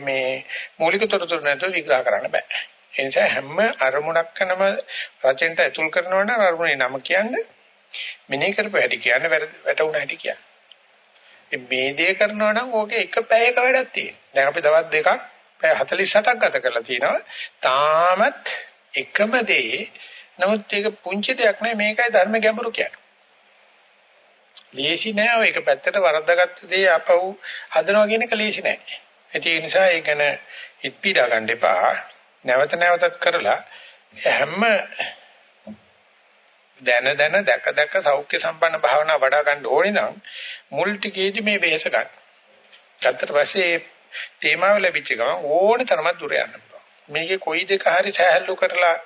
මේ මූලික තොරතුරු නැතුව විග්‍රහ කරන්න බෑ. ඒ නිසා හැම අරමුණක්කනම රචෙන්ට ඇතුල් කරනවා නම් අරමුණේ නම කියන්නේ මෙනෙහි කරපු හැටි කියන්නේ වැටුණ හැටි කියන්නේ. මේ දේ කරනවා නම් ඕකේ එක පැයක වැඩක් තියෙනවා. දැන් අපි දවස් දෙකක් පැය 48ක් ගත කරලා තිනවා. තාමත් එකම දේ නමුත් ඒක පුංචි දෙයක් නෙවෙයි මේකයි ධර්ම ගැඹුරු කියන්නේ. ලේසි නෑ ඔය එක පැත්තට වරද්දාගත්ත දේ අපව හදනවා කියන එක ලේසි නෑ. ඒ නිසා ඒක ගැන හිත පීඩා ගන්න එපා. නැවත නැවතත් කරලා හැම දැන දැන දැක දැක සෞඛ්‍ය සම්පන්න භාවනා වඩා ගන්න ඕනේ නම් මුල් ටිකේදී මේ වෙහස ගන්න. ගත්තට පස්සේ තේමාව ලැබිච්ච ගමන් ඕනේ තරමක් දුර යන්න පුළුවන්. මේකේ කොයි දෙක හරි සහැල්ලු කරලා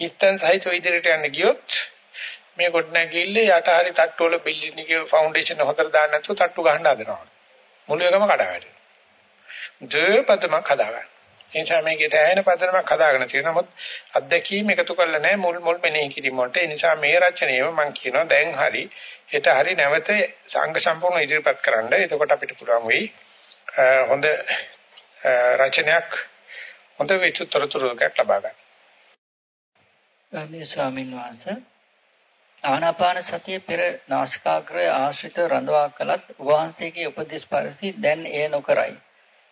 හිස්තන් සහිතව ඉදිරියට යන්න ගියොත් මේ කොට නැගිල්ලේ යට හරි තට්ටු වල බිල්ඩින් එකේ ෆවුන්ඩේෂන් හොතට දාන්න නැතුව තට්ටු ගහන්න හදනවා. මුළු එකම කඩා වැටෙනවා. දෙපදමක් හදාගන්න. ඒ නිසා මේකේ තැහෙන පදනමක් හදාගෙන තියෙනවා. නමුත් අත්දැකීම් එකතු කරලා නැහැ මුල් මුල් මෙනෙහි කිරීම වලට. ඒ නිසා මේ රචනයම මම කියනවා දැන් හරි හෙට හරි නැවත සංඝ සම්පූර්ණ ඉදිරිපත් කරන්න. එතකොට අපිට පුළුවන් වෙයි හොඳ රචනයක් හොඳ විචතරතුරුකක් ලබා ගන්න. ගෞරවනීය ස්වාමීන් වහන්සේ ආනාපාන සතිය පෙර නාසිකාග්‍රය ආශ්‍රිත රඳවා කළත් වහන්සේගේ උපදේශ පරිදි දැන් එය නොකරයි.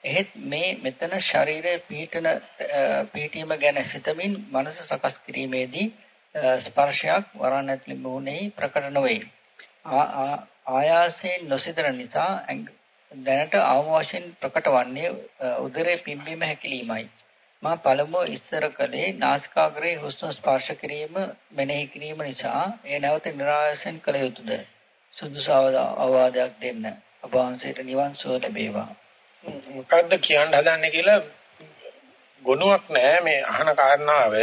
එහෙත් මේ මෙතන ශරීරයේ පිහිටන පිහිටීම ගැන සිතමින් මනස සකස් කිරීමේදී ස්පර්ශයක් වරණ ඇතුළේ මුහුණේ ප්‍රකට නොවේ. ආයාසයෙන් නොසිතන නිසා දැනට අවම වශයෙන් ප්‍රකට වන්නේ උදරයේ පිම්බීම හැකිලීමයි. මා පළමුව ඉස්සර කළේ නාසිකාග්‍රයේ හුස්ම ස්පර්ශ කිරීම මෙනෙහි කිරීම නිසා ඒ නැවත નિરાයසෙන් කළ යුතුයද? සුදුසු අවවාදයක් දෙන්න. ඔබ වහන්සේට නිවන් සුව ලැබේවා. මොකද්ද කියන්න හදන්නේ කියලා ගුණයක් නැහැ මේ අහන කාරණාව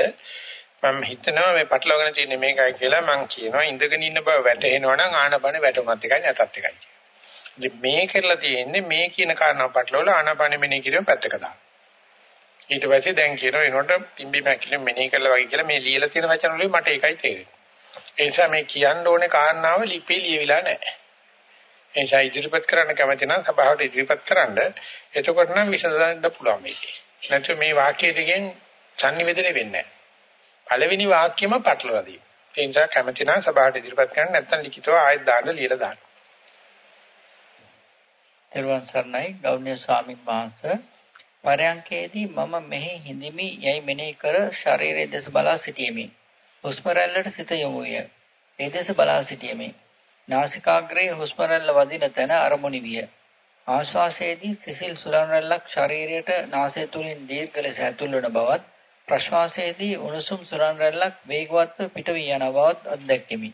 මම හිතනවා මේ පටලවාගෙන තියෙන්නේ මේකයි කියලා මම කියනවා. ඉඳගෙන ඉන්න බව වැටහෙනවා නම් ආනපන වැටුමත් එකයි නැතත් එකයි ඉතින් මේ කරලා තියෙන්නේ මේ කියන කාරණාව පටලවලා ආනපන මෙනෙහි කිරීම පැත්තක දාන්න. ඊට පස්සේ දැන් කියනවා එනකොට පිම්බි මැකිලි මෙනෙහි කළා වගේ කියලා මේ ලියලා තියෙන වචන වලින් මට ඒකයි තේරෙන්නේ. ඒ නිසා මේ කියන්න ඕනේ කාරණාව ලිපේ ලියවිලා නැහැ ඒ නිසා ඉදිරිපත් කරන්න කැමති නම් සභාවට ඉදිරිපත් කරන්න. එතකොට නම් විසඳන්න පුළුවන් මේකේ. නැත්නම් මේ වාක්‍ය දෙකෙන් sannivedana වෙන්නේ නැහැ. පළවෙනි වාක්‍යෙම පටලවා දී. ඒ නිසා කැමති නම් සභාවට ඉදිරිපත් කරන්න නැත්නම් ලිඛිතව ආයෙත් දාන්න ලියලා දාන්න. ත්වන් සර්ණයි ගෞරවනීය ස්වාමීන් වහන්සේ පරයන්කේදී මම මෙහි හිඳිමි යයි මෙනෙහි කර ශරීරයේ දෙස බලා සිටීමේ හුස්ම රැල්ලට සිත යොමු විය. ඒ දෙස බලා සිටීමේ නාසිකාග්‍රයේ හුස්ම රැල්ල වදින තැන අරමුණි විය. ආශ්වාසයේදී සිසිල් සුලන් රැල්ලක් ශරීරයට නාසය තුලින් දීර්ඝ ලෙස ඇතුල් වන බවත් ප්‍රශ්වාසයේදී උණුසුම් සුලන් රැල්ලක් වේගවත්ව පිට වී යන බවත් අත්දැක්කෙමි.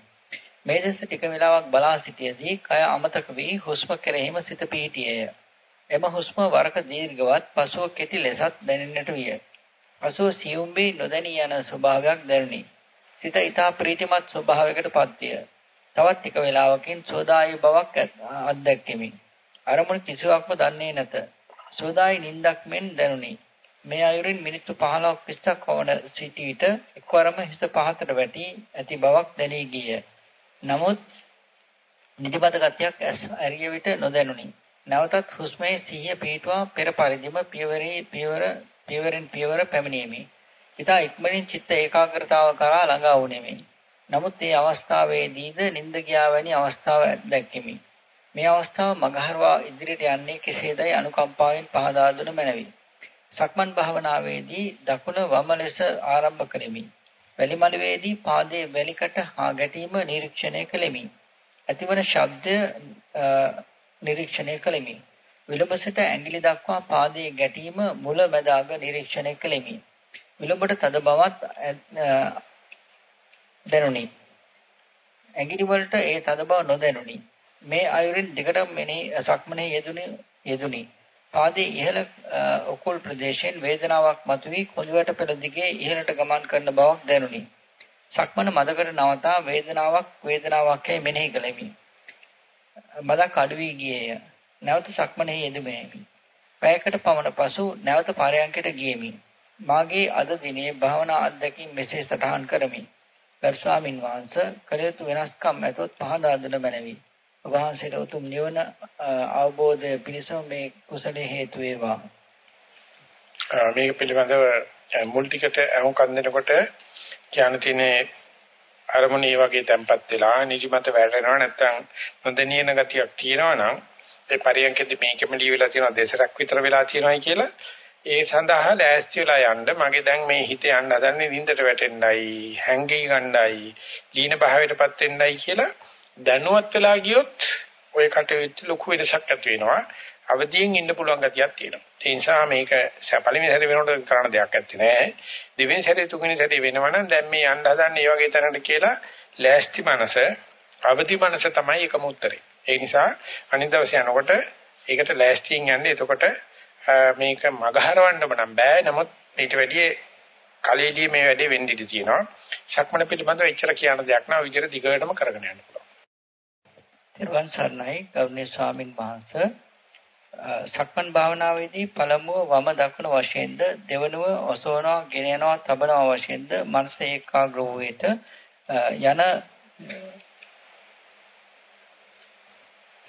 මේ දෙස ටික වේලාවක් බලා සිටියේදී කය අමතක වී හුස්ම කෙරෙහිම සිත පිහිටියේය. එම හුස්ම වරක දීර්ඝවත් පසුව කෙටි ලෙසත් දැනෙන්නට විය. පසුව සියුම් වී නොදැනී යන ස්වභාවයක් දැනුනි. සිත ඊතා ප්‍රීතිමත් ස්වභාවයකට පත්විය. තවත් ටික වේලාවකින් සෝදායි බවක් අත්දැක්කෙමි. අරමුණ කිසිවක්ම දන්නේ නැත. සෝදායි නිින්දක් මෙන් දැනුනි. මේ අයුරින් මිනිත්තු 15ක් 20ක් වන සිටි විට එක්වරම හිස පහතට වැටි ඇති බවක් දැනී ගිය. නමුත් නිදිමත ගතියක් ඇරිය විට නොදැනුනි. නැවතත් හුස්මේ සිහිය පිටවා පෙර පරිදිම පියවරේ පියවර පියවරෙන් පියවර පැමිණීමේ. ඊට ඉක්මනින් චිත්ත ඒකාග්‍රතාව කරා ළඟා වුනේමි. නමුත් මේ අවස්ථාවේදීද නිින්ද ගියා වැනි අවස්ථාව දැක්කෙමි. මේ අවස්ථාව මගහරවා ඉදිරියට යන්නේ කෙසේදයි අනුකම්පාවෙන් පහදා දුන මැනවි. සක්මන් භාවනාවේදී දකුණ වම ලෙස ආරම්භ කරමි. වැලිමළුවේදී පාදයේ වැලිකට හා ගැටීම නිරීක්ෂණය කළෙමි. ඇතිවන ශබ්දය නිරීක්ෂණය කළෙමි. විලුඹ සිට ඇඟිලි දක්වා පාදයේ ගැටීම මුල මැද අග නිරීක්ෂණය කළෙමි. විලුඹට තද බවත් දැනුනි. ඇඟිලි වලට ඒ තද බව නොදැනුනි. මේ අයුරින් දිගටම මෙනෙහි සක්මනේ යෙදුනි යෙදුනි. පාදයේ ඉහළ ඔකුල් ප්‍රදේශයෙන් වේදනාවක් මතුවී කොඳුයට පෙර දිගේ ඉහළට ගමන් කරන බවක් දැනුනි. සක්මන මදකට නවතා වේදනාවක් වේදනාවක් යයි මෙනෙහි කළෙමි. මදක් අඩු වී ගියේය. නැවත සක්මනේ යෙදුමෙමි. පැයකට පමණ පසු නැවත පාරයන්කට ගියෙමි. මාගේ අද දිනේ භාවනා අත්දැකීම් මෙසේ සටහන් කරමි. ගරු ස්වාමින් වහන්සේ කළ වෙනස්කම් ඇතොත් පහදා දෙන මැනවි. ඔබ වහන්සේට උතුම් නිවන අවබෝධය පිණිස මේ කුසලයේ හේතු වේවා. මේක පිළිබඳව මුල් ටිකට අහුම්කම් දෙනකොට කියන තියෙන්නේ අරමුණේ වගේ තැම්පත් වෙලා නිදිමත වැටෙනවා නැත්නම් නොදැනියන ගතියක් තියෙනවා නම් ඒ පරියන්කෙදි මේකෙම ලියවිලා තියෙනවා දෙසරක් විතර වෙලා තියෙනවායි කියලා ඒ සඳහා ලෑස්ති වෙලා යන්න මගේ දැන් මේ හිත යන්න හදන්නේ නින්දට වැටෙන්නයි හැංගී ගන්නයි දීන භාවයටපත් වෙන්නයි කියලා දැනුවත් වෙලා ගියොත් ওই කටයුතු ලොකු වෙනසක් ඇති වෙනවා. අවදියෙන් ඉන්න පුළුවන් ගතියක් තියෙනවා. ඒ නිසා මේක පළවෙනි සැරේ වෙනකොට කරන්න දෙයක් ඇත්තේ නෑ. දෙවෙනි සැරේ තුන්වෙනි සැරේ වෙනවනම් දැන් මේ යන්න හදන්නේ මේ වගේ තැනකට කියලා ලෑස්ති මනස, අවදි මනස තමයි එකම උත්තරේ. ඒ නිසා අනිත් දවසේ යනකොට ඒකට ලෑස්තියෙන් යන්නේ. එතකොට මේක මගහරවන්නම නම් බෑ. නමුත් ඊට වැඩිය කලෙදී මේ වැඩේ වෙන්න ඉඩ තියෙනවා. ශක්මණ පිළිබඳව එච්චර කියන දෙයක් නෑ. විදිහට දිගටම කරගෙන යන්න පුළුවන්. තෙරුවන් සරණයි ගෞරවනීය ස්වාමින් වහන්සේ සක්මන් භාවනාවේදී පළමුව වම දකුණ වශයෙන්ද දෙවනුව ඔසවනවා ගෙන යනවා තබනවා වශයෙන්ද මනස ඒකාග්‍ර වූයට යන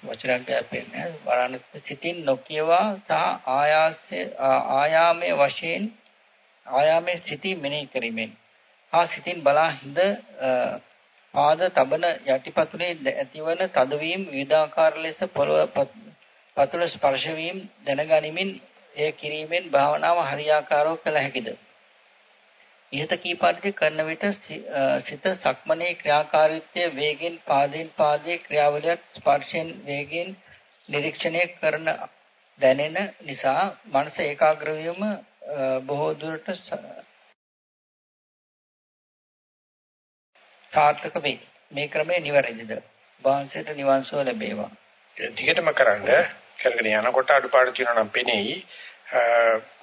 වචනයක් ගැපෙන්නේ වරණත් සිතින් නොකියවා සහ ආයාසය ආයාමයේ වශයෙන් ආයාමයේ සිටි මෙනෙහි කිරීමෙන් හා සිතින් බලා හිඳ පාද තබන යටිපතුලේ ඇතිවන තදවීම විවිධාකාර ලෙස පොළව පතුල ස්පර්ශ වීම දැනගනිමින් එය කිරීමෙන් භාවනාව හරියාකාරව කළ හැකිද? ඉහත කීපාරිත කරන විට සිත සක්මනේ ක්‍රියාකාරීත්වය වේගෙන් පාදයෙන් පාදයේ ක්‍රියාවලියත් ස්පර්ශයෙන් වේගෙන් නිරීක්ෂණය කරන දැනෙන නිසා මනස ඒකාග්‍ර වීම බොහෝ දුරට සාර්ථක වේ. මේ ක්‍රමය නිවැරදිද? වහන්සේට නිවන් සුව ලැබේවා. දිගටම කරන්න කරගෙන යනකොට අඩුපාඩු තියෙනවා නම් පෙනෙයි.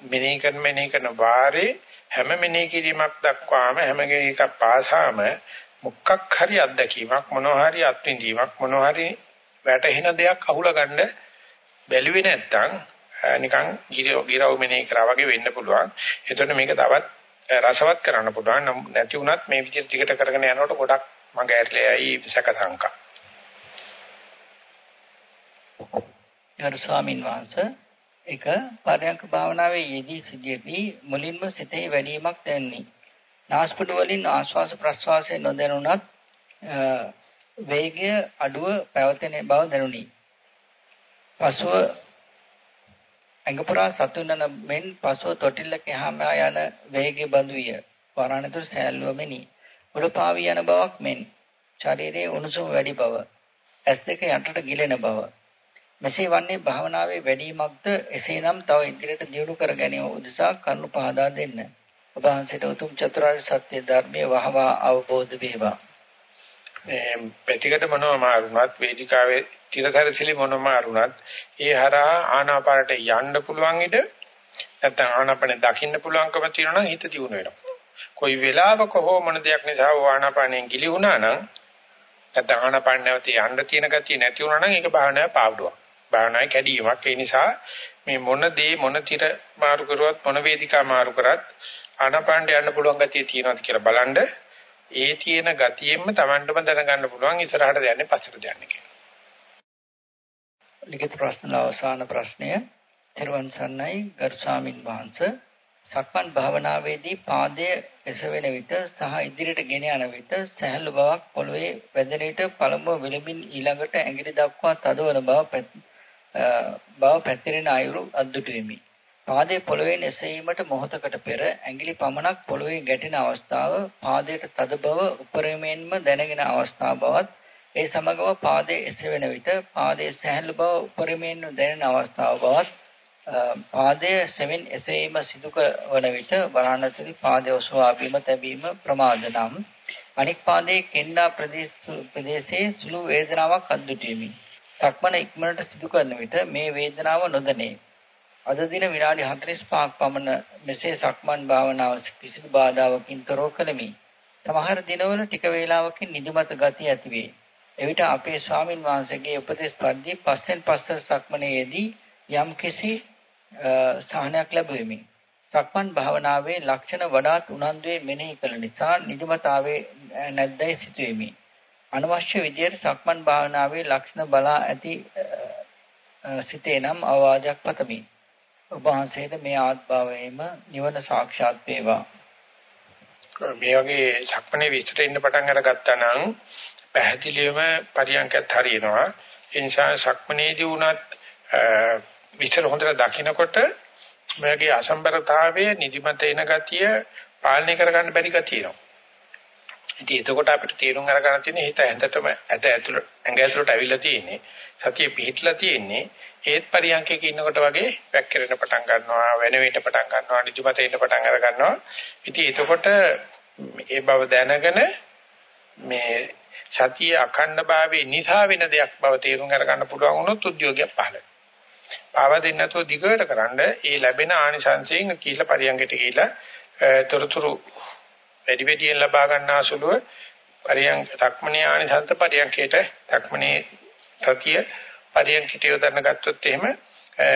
මෙනෙහි කරන මෙනෙහි කරන වාරේ හැම මෙනෙහි කිරීමක් දක්වාම හැම එකක් පාසාම මොකක් හරි අත්දැකීමක් මොනවා හරි අත්විඳීමක් මොනවා හරි වැටහෙන දෙයක් අහුලා ගන්න බැලුවේ නැත්තම් නිකන් ගිරව මෙනෙහි කරා වගේ වෙන්න පුළුවන්. එතකොට මේක තවත් රසවත් කරන්න පුළුවන්. නැති වුණත් මේ විදිහට දිගට කරගෙන යනකොට ගොඩක් මඟ ඇරලෙයි සැක සංකා. ගරු ස්වාමින් වහන්සේ එක පරයන්ක භාවනාවේ යෙදී සිටියේදී මුලින්ම සිතේ වැඩිමක් දැනුනි. නාස්පුඩු වලින් ආශ්වාස ප්‍රශ්වාසය නොදැනුණත් වේගය අඩුව පැවතෙන බව දැනුනි. පසුව ඇඟ පුරා සතුනන මෙන් පසුව තොටිල්ලක හැම යන වේගය බඳු විය. වරණතුරු සෑල්ලුව මෙනි. උඩපාවී යන බවක් මෙන් ශරීරයේ උණුසුම වැඩි බව. ඇස් දෙක යටට ගිලෙන බව. මෙසේ වන්නේ භාවනාවේ වැඩිමක්ද එසේනම් තව ඉදිරියට දියුණු කර ගැනීම උදෙසා කරුණු පහදා දෙන්න. ඔබ වහන්සේට උතුම් චතුරාර්ය සත්‍ය ධර්මයේ වහවා අවබෝධ වේවා. මේ පැතිකඩ මොනවම මාරුණත් වේදිකාවේ තිරසරසිලි මොනවම මාරුණත් ඒ හරහා ආනාපානට යන්න පුළුවන් ඉඩ නැත්නම් ආනාපානෙ දකින්න පුළුවන්කම තියෙනවා නම් හිත දියුණු වෙනවා. කොයි වෙලාවක හෝ මොන දෙයක් නිසා ආනාපානෙන් ගිලි වුණා නම් නැත්නම් ආනාපාන නැවත යන්න තියෙන ගතිය නැති වුණා නම් ඒක භාවනාවේ පාඩුවක්. භාවනාවේ කැඩීමක්. ඒ නිසා මේ මොන දේ මොන තිර මාරු කරුවත් මොන වේදිකා මාරු කරත් ආනාපානට යන්න පුළුවන් ගතිය තියෙනවද කියලා බලන්න ඒ තියෙන ගතියෙන්ම Tamanටම දැනගන්න පුළුවන් ඉස්සරහට යන්නේ පස්සට යන්නේ කියලා. ලිඛිත ප්‍රශ්න අවසාන ප්‍රශ්නය තෙරුවන් සරණයි ගරු ස්වාමින් වහන්සේ සක්මන් භාවනාවේදී පාදය එසවෙන විට සහ ඉදිරියට ගෙන යන විට සහැල්ලු බවක් පොළවේ වැදෙන විට පළමුව විලමින් ඊළඟට ඇඟිලි දක්වා තදවන බව බව පැතිරෙන අයුරු අද්දුටු වෙමි. පාදයේ පොළවෙන් එසවීමට මොහොතකට පෙර ඇඟිලි පමණක් පොළවේ ගැටෙන අවස්ථාව පාදයට තද බව උපරිමයෙන්ම දැනගෙන අවස්ථාව බවත් ඒ සමගම පාදයේ එසවෙන විට පාදයේ සහැල්ලු බව උපරිමයෙන්ම දැනෙන අවස්ථාව බවත් පාදයේ සෙමින් එසවීම සිදු කරන විට වරණතුලි පාදයේ ඔසවා බිම තැබීම ප්‍රමාද නම් අනික් පාදයේ කෙන්ඩා ප්‍රදේශයේ සුළු වේදනාවක් අද්දුටීමි. සක්මන ඉක්මනට සිදු කරන විට මේ වේදනාව නොදැනේ. අද දින විනාඩි 45ක් පමණ මෙසේ සක්මන් භාවනාව කිසිදු බාධාවකින් තොරව කළෙමි. සමහර දිනවල ටික වේලාවකින් නිදිමත ගතිය ඇතිවේ. එවිට අපේ ස්වාමින් වහන්සේගේ උපදේශ පරිදි පස්සෙන් පස්ස සක්මනේදී යම් කිසි සහනයක් ලැබුවෙමි. සක්මන් භාවනාවේ ලක්ෂණ වඩාත් උනන්දුවේ මෙනෙහි කළ නිසා නිදිමතාවේ නැද්දයි සිතුවෙමි. අනවශ්‍ය විදියට සක්මන් භාවනාවේ ලක්ෂණ බලා ඇති සිතේ නම් අවවාදයක් පතමි. ඔබ වහන්සේට මේ ආත්භාවයේම නිවන සාක්ෂාත් වේවා. මේ වගේ සක්මනේ විස්තර ඉන්න පටන් අරගත්තා නම් පැහැදිලිවම පරියන්කත් හරියනවා. ඒ නිසා සක්මනේදී වුණත් විස්තර හොඳට දකිනකොට මේකේ අසම්බරතාවය නිදිමත එන ගතිය පාලනය කරගන්න බැරි ගතියනවා. ඉතින් එතකොට අපිට තීරුම් අරගන්න තියෙන්නේ හිත ඇඳටම ඇද ඇතුළට ඇඟ ඇතුළට ඇවිල්ලා තියෙන්නේ සතිය පිහිටලා තියෙන්නේ ඒත් පරියන්කේක ඉන්නකොට වගේ වැක්කිරෙන පටන් ගන්නවා වෙන වෙන්න පටන් ගන්නවා නිදිමත එන්න පටන් අර ගන්නවා. ඉතින් එතකොට ඒ බව දැනගෙන මේ සතිය අඛණ්ඩ භාවයේ නිසා වෙන දෙයක් බව තේරුම් අරගන්න පුළුවන් වුණොත් උද්‍යෝගයක් පහළ වෙනවා. පාව දෙන්න නැතුව දිගට කරන්න ඒ ලැබෙන ආනිසංසයෙන් කීල පරියංගයට ගිහිලා තොරතුරු වැඩි වැඩියෙන් ලබා ගන්නාසුලුව පරියංග තක්මනේ ආනිසංස පරියංගයට තක්මනේ සතිය පරියංගයට යොදන්න ගත්තොත් එහෙම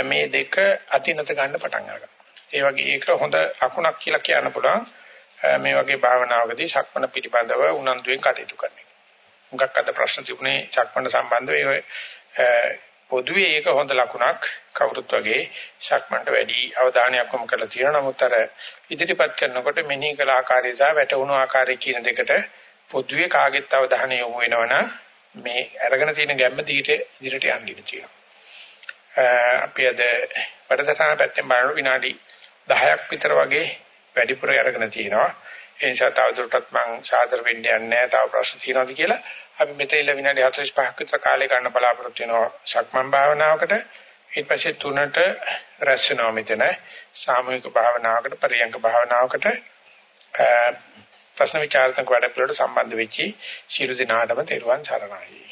මේ දෙක අතිනත ගන්න පටන් ගන්නවා. ඒ වගේ ඒක හොඳ ලකුණක් කියලා කියන්න පුළුවන්. මේ වගේ භාවනාවකදී ශක්මන පිළිබඳව උනන්දුවෙන් කටයුතු කරන එක. මුගක් අද ප්‍රශ්න තිබුණේ ශක්මන සම්බන්ධව ඒ පොදුවේ ඒක හොඳ ලකුණක් කවුරුත් වගේ ශක්මන්ට වැඩි අවධානයක් යොමු කරලා තියෙනවා. නමුත් අර ඉදිරිපත් කරනකොට මෙනෙහි කළ ආකාරය සහ වැටුණු ආකාරය කියන දෙකට පොදුවේ කාගෙත් අවධානය යොමු වෙනවනම් මේ අරගෙන තියෙන ගැම්ම දීට ඉදිරියට යන්න ඉඩ තියෙනවා. අපි අද වැඩසටහන පැත්තෙන් බලන විනාඩි 10ක් විතර වගේ වැඩිපුර අරගෙන තියෙනවා. ඒ නිසා තවදුරටත් මම සාදර වෙන්න යන්නේ නැහැ. තව ප්‍රශ්න තියෙනවද කියලා. අපි මෙතන විනාඩි 45ක් විතර කාලය ගන්න බලාපොරොත්තු වෙනවා සක්මන් භාවනාවකට. ඊට පස්සේ තුනට රැස් වෙනවා මෙතන සාමූහික භාවනාවකට පරියංග භාවනාවකට ප්‍රශ්න විචාරත්මක වැඩ පිළිවෙලට සම්බන්ධ වෙච්චි ශිරු දිනාටම තෙරුවන් සරණයි.